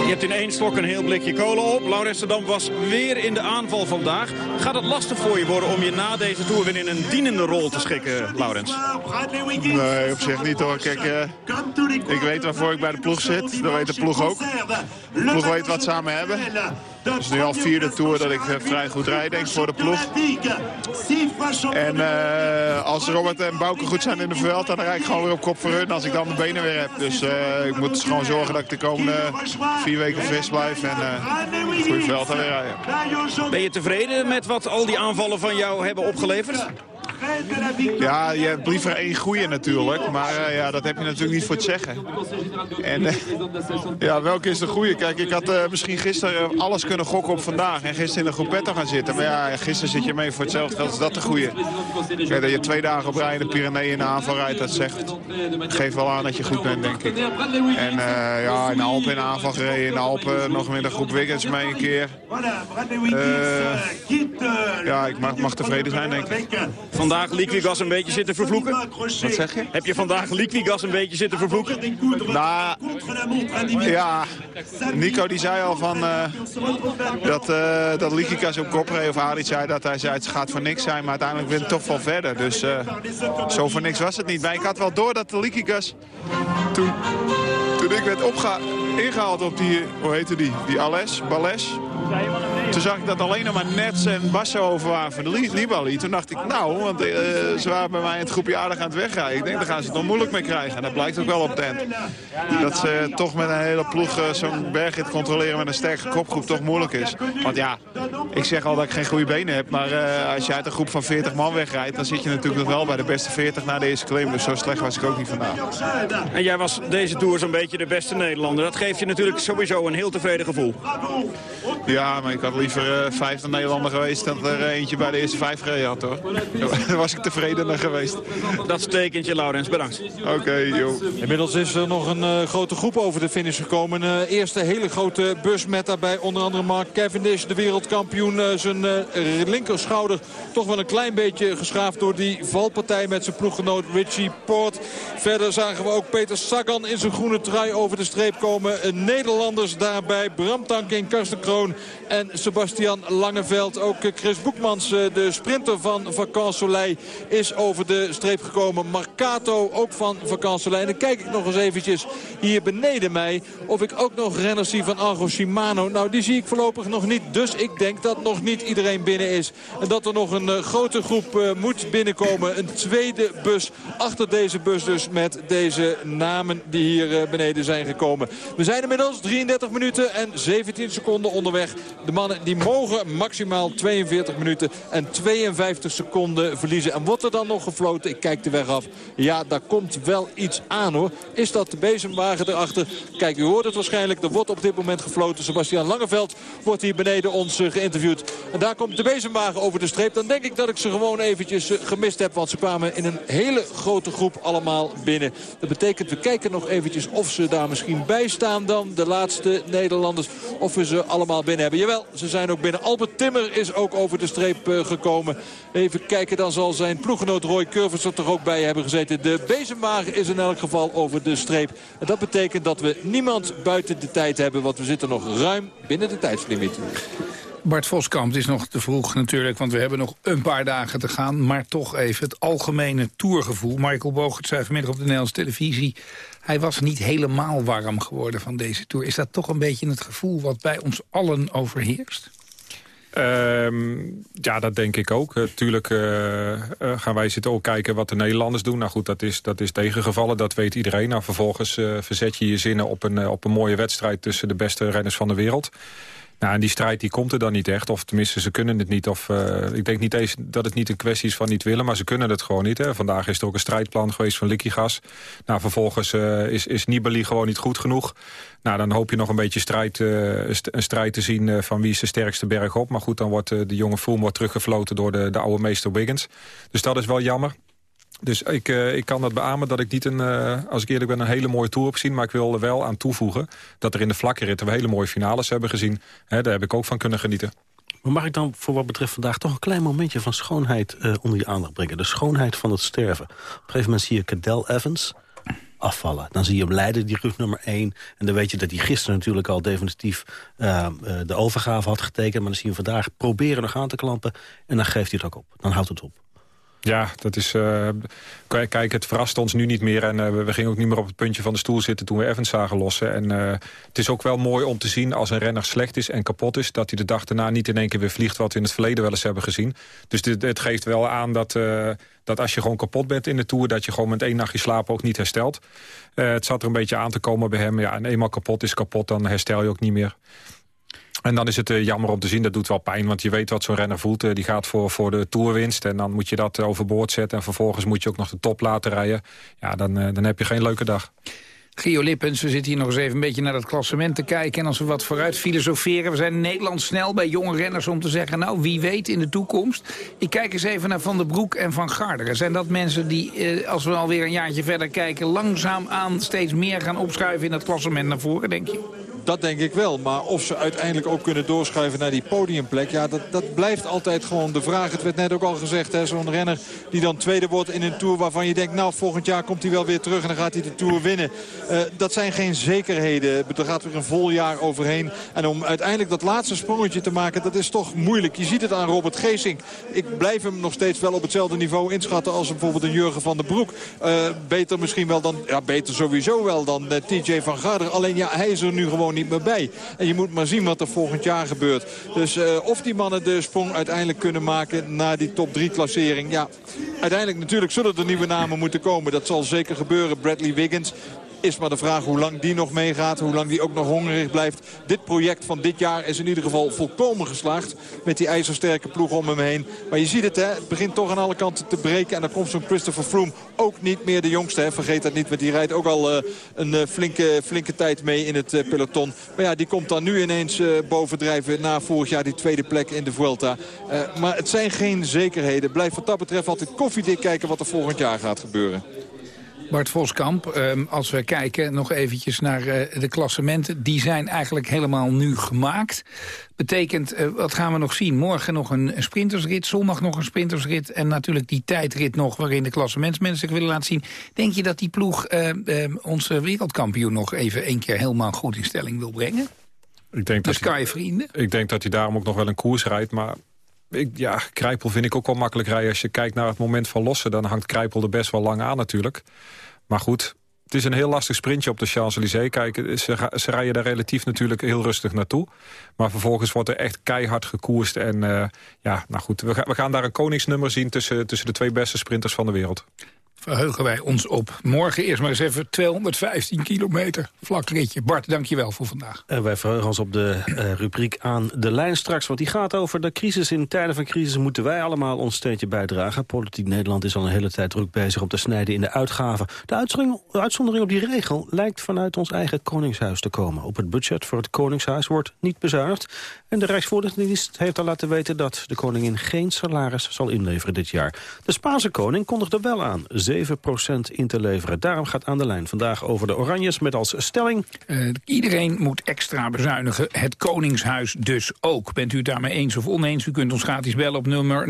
Je hebt in één slok een heel blikje kolen op. Laurens Dam was weer in de aanval vandaag. Gaat het lastig voor je worden om je na deze Tour weer in een dienende rol te schikken, Laurens? Nee, op zich niet hoor. Kijk, eh, ik weet waarvoor ik bij de ploeg zit. Dat weet de ploeg ook. De ploeg weet wat ze me hebben. Het is nu al vierde Tour dat ik eh, vrij goed rijd, denk ik, voor de ploeg. En eh, als Robert en Bouke goed zijn in de veld, dan rijd ik gewoon weer op kop voor hun als ik dan de benen weer heb. Dus eh, ik moet dus gewoon zorgen dat ik de komende vier weken fris blijf en uh, goede veld weer rijden. Ben je tevreden met wat al die aanvallen van jou hebben opgeleverd? Ja, je hebt liever één goede natuurlijk. Maar eh, ja, dat heb je natuurlijk niet voor het zeggen. En eh, ja, welke is de goede? Kijk, ik had eh, misschien gisteren alles kunnen gokken op vandaag. En gisteren in de groepetto gaan zitten. Maar ja, gisteren zit je mee voor hetzelfde geld. Is dat de goede? Kijk, dat je twee dagen op rij in de Pyreneeën in de aanval rijdt. Dat zegt, geeft wel aan dat je goed bent, denk ik. En ja, in de Alpen in de aanval gereden. In de Alpen nog met een groep Wiggins mee een keer. Ja, ik mag, mag tevreden zijn, denk ik. Vandaag Liquigas een beetje zitten vervloeken? Wat zeg je? Heb je vandaag Liquigas een beetje zitten vervloeken? Nou, ja, Nico die zei al van eh, dat, eh dat Likikas op kop reed. Of Harit zei dat hij zei het gaat voor niks zijn. Maar uiteindelijk wint het toch wel verder. Dus eh, zo voor niks was het niet. Maar ik had wel door dat de Likikas toen, toen ik werd opga ingehaald op die, hoe heette die? Die Ales, Bales. Toen zag ik dat alleen nog maar Nets en Basso over waren voor de Li- Nibali. Toen dacht ik, nou, want eh, ze waren bij mij in het groepje aardig aan het wegrijden. Ik denk, daar gaan ze het nog moeilijk mee krijgen. En dat blijkt ook wel op tent. Dat ze toch met een hele ploeg eh, zo'n bergrit controleren met een sterke kopgroep toch moeilijk is. Want ja, ik zeg al dat ik geen goede benen heb. Maar eh, als je uit een groep van 40 man wegrijdt, dan zit je natuurlijk nog wel bij de beste 40 na de eerste klim. Dus zo slecht was ik ook niet vandaag. En jij was deze Tour zo'n beetje de beste Nederlander. Dat geeft je natuurlijk sowieso een heel tevreden gevoel. Ja, maar ik had liever eh 50 Nederlander geweest dan er eentje bij de eerste vijf gereden had, hoor. Daar was ik tevredener geweest. Dat stekentje, Laurens. Bedankt. Oké, joh. Inmiddels is er nog een eh, grote groep over de finish gekomen. Een eh, eerste hele grote bus met daarbij onder andere Mark Cavendish, de wereldkampioen. eh, zijn eh, linkerschouder toch wel een klein beetje geschaafd door die valpartij met zijn ploeggenoot Richie Poort. Verder zagen we ook Peter Sagan in zijn groene trui over de streep komen. Eh, Nederlanders daarbij, Bram Tankink, Karsten Kroon en Sebastian Langeveld. Ook Chris Boekmans, eh, de sprinter van Vacances Soleil, is over de streep gekomen. Marcato, ook van Vacances Soleil. En dan kijk ik nog eens eventjes hier beneden mij of ik ook nog renners zie van Argo Shimano. Nou, die zie ik voorlopig nog niet. Dus ik denk dat nog niet iedereen binnen is. En dat er nog een eh, grote groep eh, moet binnenkomen. Een tweede bus achter deze bus dus met deze namen die hier beneden zijn gekomen. We zijn inmiddels 33 minuten en 17 seconden onderweg. De mannen die mogen maximaal 42 minuten en 52 seconden verliezen. En wordt er dan nog gefloten? Ik kijk de weg af. Ja, daar komt wel iets aan hoor. Is dat de bezemwagen erachter? Kijk, u hoort het waarschijnlijk. Er wordt op dit moment gefloten. Sebastian Langeveld wordt hier beneden ons eh, geïnterviewd. En daar komt de bezemwagen over de streep. Dan denk ik dat ik ze gewoon eventjes eh, gemist heb. Want ze kwamen in een hele grote groep allemaal binnen. Dat betekent, we kijken nog eventjes of ze daar misschien bij staan dan. De laatste Nederlanders. Of we ze allemaal binnen hebben. Jawel, ze zijn ook binnen. Albert Timmer is ook over de streep eh, gekomen. Even kijken, dan zal zijn ploeggenoot Roy Curvers er toch ook bij hebben gezeten. De bezemwagen is in elk geval over de streep. En dat betekent dat we niemand buiten de tijd hebben. Want we zitten nog ruim binnen de tijdslimiet. Bart Voskamp, het is nog te vroeg natuurlijk, want we hebben nog een paar dagen te gaan. Maar toch even het algemene tourgevoel. Michael Bogert zei vanmiddag op de Nederlandse televisie... hij was niet helemaal warm geworden van deze tour. Is dat toch een beetje het gevoel wat bij ons allen overheerst? Ehm, ja, dat denk ik ook. Natuurlijk gaan wij zitten ook kijken wat de Nederlanders doen. Nou goed, dat is, dat is tegengevallen, dat weet iedereen. Nou, vervolgens eh, verzet je je zinnen op een, eh, op een mooie wedstrijd... tussen de beste renners van de wereld. Nou, en die strijd die komt er dan niet echt. Of tenminste, ze kunnen het niet. Of, eh, ik denk niet eens dat het niet een kwestie is van niet willen... maar ze kunnen het gewoon niet. Hè. Vandaag is er ook een strijdplan geweest van Liquigas. Nou, vervolgens uh, is, is Nibali gewoon niet goed genoeg. Nou, dan hoop je nog een beetje strijd, uh, een strijd te zien... van wie is de sterkste berg op. Maar goed, dan wordt de jonge Froome wordt teruggefloten... door de, de oude meester Wiggins. Dus dat is wel jammer. Dus ik, uh, ik kan dat beamen dat ik niet een, uh, als ik eerlijk ben, een hele mooie tour heb gezien. Maar ik wil er wel aan toevoegen dat er in de vlakke ritten we hele mooie finales hebben gezien. Daar heb ik ook van kunnen genieten. Maar mag ik dan voor wat betreft vandaag toch een klein momentje van schoonheid uh, onder je aandacht brengen? De schoonheid van het sterven. Op een gegeven moment zie je Cadel Evans afvallen. Dan zie je hem leiden, die rug nummer 1. En dan weet je dat hij gisteren natuurlijk al definitief uh, de overgave had getekend. Maar dan zie je hem vandaag proberen nog aan te klampen. En dan geeft hij het ook op. Dan houdt het op. Ja, dat is... Uh, kijk, het verrast ons nu niet meer. En uh, we gingen ook niet meer op het puntje van de stoel zitten... toen we Evans zagen lossen. En uh, het is ook wel mooi om te zien als een renner slecht is en kapot is... dat hij de dag daarna niet in één keer weer vliegt... wat we in het verleden wel eens hebben gezien. Dus dit, het geeft wel aan dat, dat als je gewoon kapot bent in de Tour... dat je gewoon met één nachtje slapen ook niet herstelt. het zat er een beetje aan te komen bij hem. Ja, en eenmaal kapot is kapot, dan herstel je ook niet meer. En dan is het uh, jammer om te zien, dat doet wel pijn. Want je weet wat zo'n renner voelt. Uh, die gaat voor, voor de toerwinst. En dan moet je dat overboord zetten. En vervolgens moet je ook nog de top laten rijden. Ja, dan, uh, dan heb je geen leuke dag. Gio Lippens, we zitten hier nog eens even een beetje naar het klassement te kijken. En als we wat vooruit filosoferen. We zijn in Nederland snel bij jonge renners om te zeggen... nou, wie weet in de toekomst. Ik kijk eens even naar Van der Broek en Van Garderen. Zijn dat mensen die, eh, als we alweer een jaartje verder kijken... langzaam aan steeds meer gaan opschuiven in het klassement naar voren, denk je? Dat denk ik wel. Maar of ze uiteindelijk ook kunnen doorschuiven naar die podiumplek... ja, dat, dat blijft altijd gewoon de vraag. Het werd net ook al gezegd, zo'n renner die dan tweede wordt in een Tour... waarvan je denkt, nou, volgend jaar komt hij wel weer terug... en dan gaat hij de Tour winnen. Uh, dat zijn geen zekerheden. Er gaat weer een vol jaar overheen. En om uiteindelijk dat laatste sprongetje te maken, dat is toch moeilijk. Je ziet het aan Robert Geesink. Ik blijf hem nog steeds wel op hetzelfde niveau inschatten... als bijvoorbeeld een Jurgen van den Broek. Uh, beter misschien wel dan, ja, beter sowieso wel dan uh, TJ van Garder. Alleen ja, hij is er nu gewoon niet meer bij. En je moet maar zien wat er volgend jaar gebeurt. Dus uh, of die mannen de sprong uiteindelijk kunnen maken naar die top 3 klassering. Ja, uiteindelijk natuurlijk zullen er nieuwe namen moeten komen. Dat zal zeker gebeuren. Bradley Wiggins is maar de vraag hoe lang die nog meegaat. Hoe lang die ook nog hongerig blijft. Dit project van dit jaar is in ieder geval volkomen geslaagd. Met die ijzersterke ploeg om hem heen. Maar je ziet het, hè, het begint toch aan alle kanten te breken. En dan komt zo'n Christopher Froome ook niet meer de jongste. Hè. Vergeet dat niet, want die rijdt ook al uh, een uh, flinke, flinke tijd mee in het uh, peloton. Maar ja, die komt dan nu ineens bovendrijven na vorig jaar die tweede plek in de Vuelta. maar het zijn geen zekerheden. Blijf wat dat betreft altijd koffiedik kijken wat er volgend jaar gaat gebeuren. Bart Voskamp, ehm, als we kijken nog eventjes naar uh, de klassementen... die zijn eigenlijk helemaal nu gemaakt. Betekent, uh, wat gaan we nog zien? Morgen nog een sprintersrit, zondag nog een sprintersrit... en natuurlijk die tijdrit nog waarin de klassementsmensen zich willen laten zien. Denk je dat die ploeg uh, onze wereldkampioen nog even één keer helemaal goed in stelling wil brengen? Ik denk de Sky-vrienden? Ik denk dat hij daarom ook nog wel een koers rijdt, maar... Ja, Krijpel vind ik ook wel makkelijk rijden. Als je kijkt naar het moment van lossen... dan hangt Krijpel er best wel lang aan natuurlijk. Maar goed, het is een heel lastig sprintje op de Champs-Élysées. Kijk, ze, rijden daar relatief natuurlijk heel rustig naartoe. Maar vervolgens wordt er echt keihard gekoerst. En uh, ja, nou goed, we, we, gaan daar een koningsnummer zien... Tussen, tussen de twee beste sprinters van de wereld verheugen wij ons op. Morgen eerst maar eens even 215 kilometer vlak ritje. Bart, dankjewel voor vandaag. En wij verheugen ons op de uh, rubriek aan de lijn straks. Want die gaat over de crisis. In tijden van crisis moeten wij allemaal ons steentje bijdragen. Politiek Nederland is al een hele tijd druk bezig om te snijden in de uitgaven. De uitzondering, de uitzondering op die regel lijkt vanuit ons eigen Koningshuis te komen. Op het budget voor het Koningshuis wordt niet bezuinigd. En de Rijksvoorlichtingsdienst heeft al laten weten dat de koningin geen salaris zal inleveren dit jaar. De Spaanse koning kondigde wel aan 7% in te leveren. Daarom gaat aan de lijn vandaag over de Oranjes met als stelling... Uh, iedereen moet extra bezuinigen, het Koningshuis dus ook. Bent u het daarmee eens of oneens? U kunt ons gratis bellen op nummer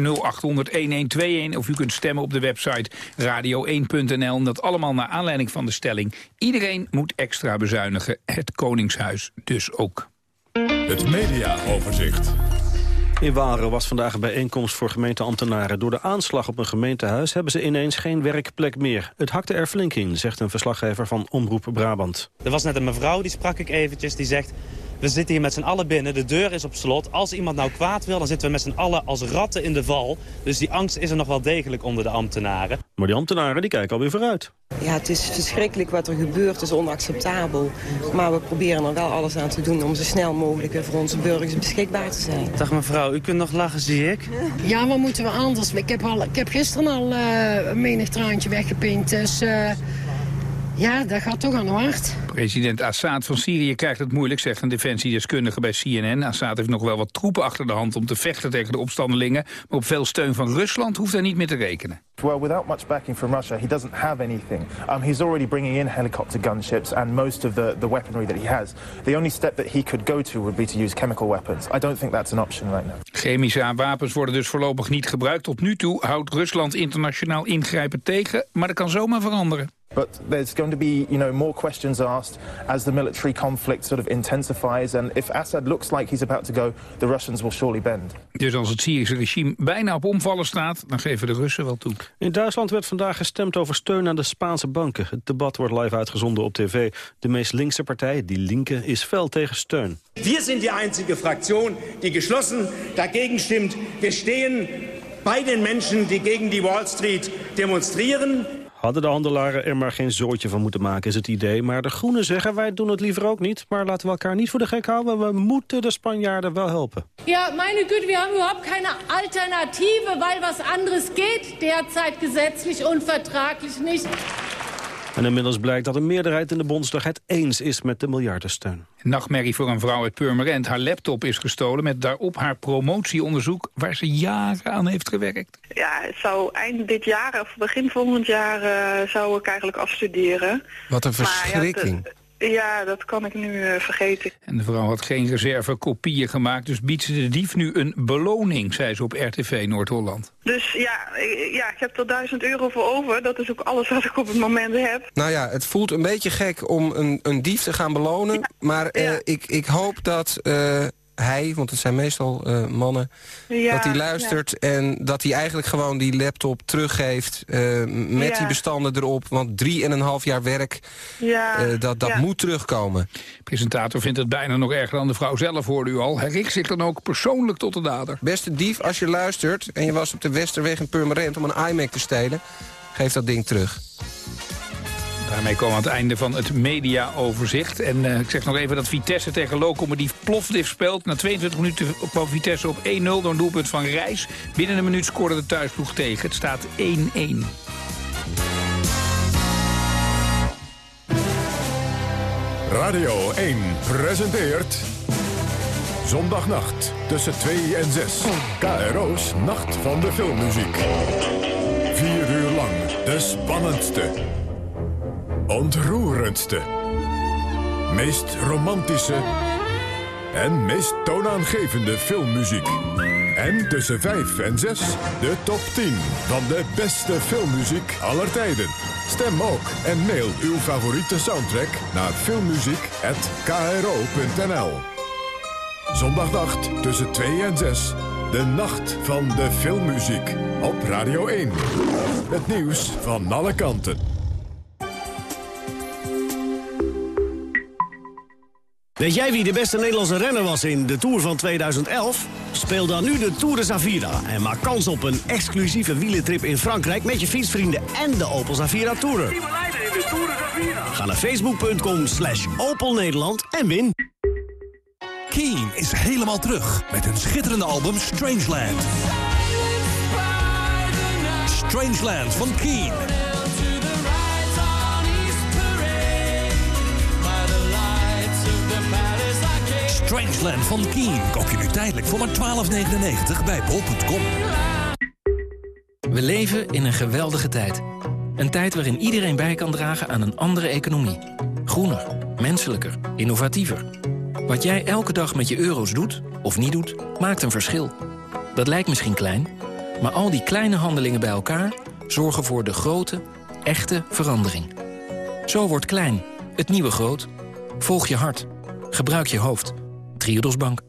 0800-1121... of u kunt stemmen op de website radio1.nl. En dat allemaal naar aanleiding van de stelling... iedereen moet extra bezuinigen, het Koningshuis dus ook. Het mediaoverzicht. In Waren was vandaag een bijeenkomst voor gemeenteambtenaren. Door de aanslag op een gemeentehuis hebben ze ineens geen werkplek meer. Het hakte er flink in, zegt een verslaggever van Omroep Brabant. Er was net een mevrouw, die sprak ik eventjes, die zegt... We zitten hier met z'n allen binnen, de deur is op slot. Als iemand nou kwaad wil, dan zitten we met z'n allen als ratten in de val. Dus die angst is er nog wel degelijk onder de ambtenaren. Maar die ambtenaren die kijken alweer vooruit. Ja, het is verschrikkelijk wat er gebeurt. Het is onacceptabel. Maar we proberen er wel alles aan te doen om zo snel mogelijk weer voor onze burgers beschikbaar te zijn. Dag mevrouw, u kunt nog lachen, zie ik. Ja, wat moeten we anders? Ik heb, al, ik heb gisteren al eh, een menig traantje weggepinkt. Dus eh, ja, dat gaat toch aan hard. President Assad van Syrië krijgt het moeilijk, zegt een defensiedeskundige bij CNN. Assad heeft nog wel wat troepen achter de hand om te vechten tegen de opstandelingen. Maar op veel steun van Rusland hoeft hij niet meer te rekenen. Well, without much backing from Russia, he doesn't have anything. Um, he's already bringing in helicopter gunships and most of the, the weaponry that he has. The only step that he could go to would be to use chemical weapons. I don't think that's an option right now. Chemische wapens worden dus voorlopig niet gebruikt. Tot nu toe houdt Rusland internationaal ingrijpen tegen, maar dat kan zomaar veranderen. But there's going to be, you know, more questions asked as the military conflict sort of intensifies. And if Assad looks like he's about to go, the Russians will surely bend. Dus als het Syrische regime bijna op omvallen staat, dan geven de Russen wel toe. In Duitsland werd vandaag gestemd over steun aan de Spaanse banken. Het debat wordt live uitgezonden op tv. De meest linkse partij, die linke, is fel tegen steun. Wir sind die einzige Fraktion, die geschlossen dagegen stimmt. Wir stehen bei den Menschen, die gegen die Wall Street demonstrieren. Hadden de handelaren er maar geen zootje van moeten maken, is het idee. Maar de Groenen zeggen, wij doen het liever ook niet. Maar laten we elkaar niet voor de gek houden. We moeten de Spanjaarden wel helpen. Ja, meine Güte, wir haben überhaupt keine Alternative, weil was anderes geht derzeit gesetzlich und vertraglich nicht. En inmiddels blijkt dat een meerderheid in de Bondsdag het eens is met de miljardensteun. Nachtmerrie voor een vrouw uit Purmerend. Haar laptop is gestolen met daarop haar promotieonderzoek... waar ze jaren aan heeft gewerkt. Ja, het zou eind dit jaar of begin volgend jaar eh, zou ik eigenlijk afstuderen. Wat een Maar ja, verschrikking. Ja, dat kan ik nu eh, vergeten. En de vrouw had geen reserve kopieën gemaakt... dus biedt ze de dief nu een beloning, zei ze op RTV Noord-Holland. Dus ja, ik, ja, ik heb er 1000 euro voor over. Dat is ook alles wat ik op het moment heb. Nou ja, het voelt een beetje gek om een, een dief te gaan belonen. Maar eh, ik, ik hoop dat eh, hij, want het zijn meestal eh, mannen... Ja, dat hij luistert en dat hij eigenlijk gewoon die laptop teruggeeft... eh, met Ja. die bestanden erop. Want drie en een half jaar werk, Ja, eh, dat, dat ja. moet terugkomen. De presentator vindt het bijna nog erger dan de vrouw zelf, hoorde u al. Richt zich dan ook persoonlijk tot de dader. Beste dief, als je luistert en je was op de Westerweg in Purmerend... om een iMac te stelen, geef dat ding terug. Daarmee komen we aan het einde van het mediaoverzicht. En eh, ik zeg nog even dat Vitesse tegen Lokomotief Plovdiv speelt. Na 22 minuten kwam Vitesse op 1-0 door een doelpunt van Reis. Binnen een minuut scoorde de thuisploeg tegen. Het staat 1-1. Radio 1 presenteert... Zondagnacht tussen 2 en 6. KRO's Nacht van de Filmmuziek. Vier uur lang de spannendste. Ontroerendste. Meest romantische... en meest toonaangevende filmmuziek. En tussen 5 en 6 de top 10 van de beste filmmuziek aller tijden. Stem ook en mail uw favoriete soundtrack naar filmmuziek.kro.nl Zondagnacht tussen 2 en 6. De nacht van de filmmuziek. Op Radio 1. Het nieuws van alle kanten. Weet jij wie de beste Nederlandse renner was in de Tour van 2011? Speel dan nu de Tour de Zavira en maak kans op een exclusieve wielentrip in Frankrijk... met je fietsvrienden en de Opel Zavira Tourer. Ga naar facebook.com slash Opel Nederland en win. Keen is helemaal terug met hun schitterende album Strangeland. Strangeland van Keen. Strangeland van Keen koop je nu tijdelijk voor maar 12,99 bij bol.com. We leven in een geweldige tijd. Een tijd waarin iedereen bij kan dragen aan een andere economie. Groener, menselijker, innovatiever. Wat jij elke dag met je euro's doet, of niet doet, maakt een verschil. Dat lijkt misschien klein, maar al die kleine handelingen bij elkaar... zorgen voor de grote, echte verandering. Zo wordt klein, het nieuwe groot. Volg je hart. Gebruik je hoofd. Triodos Bank.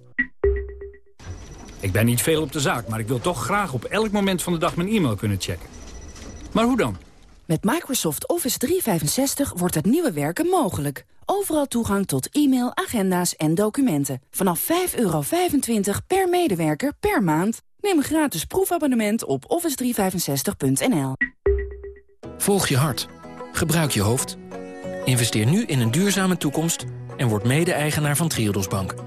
Ik ben niet veel op de zaak, maar ik wil toch graag op elk moment van de dag mijn e-mail kunnen checken. Maar hoe dan? Met Microsoft Office 365 wordt het nieuwe werken mogelijk. overal toegang tot e-mail, agenda's en documenten. Vanaf 5,25 per medewerker per maand. Neem een gratis proefabonnement op office365.nl. Volg je hart. Gebruik je hoofd. Investeer nu in een duurzame toekomst en word mede-eigenaar van Triodos Bank.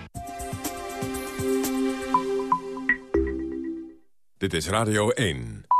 Dit is Radio 1.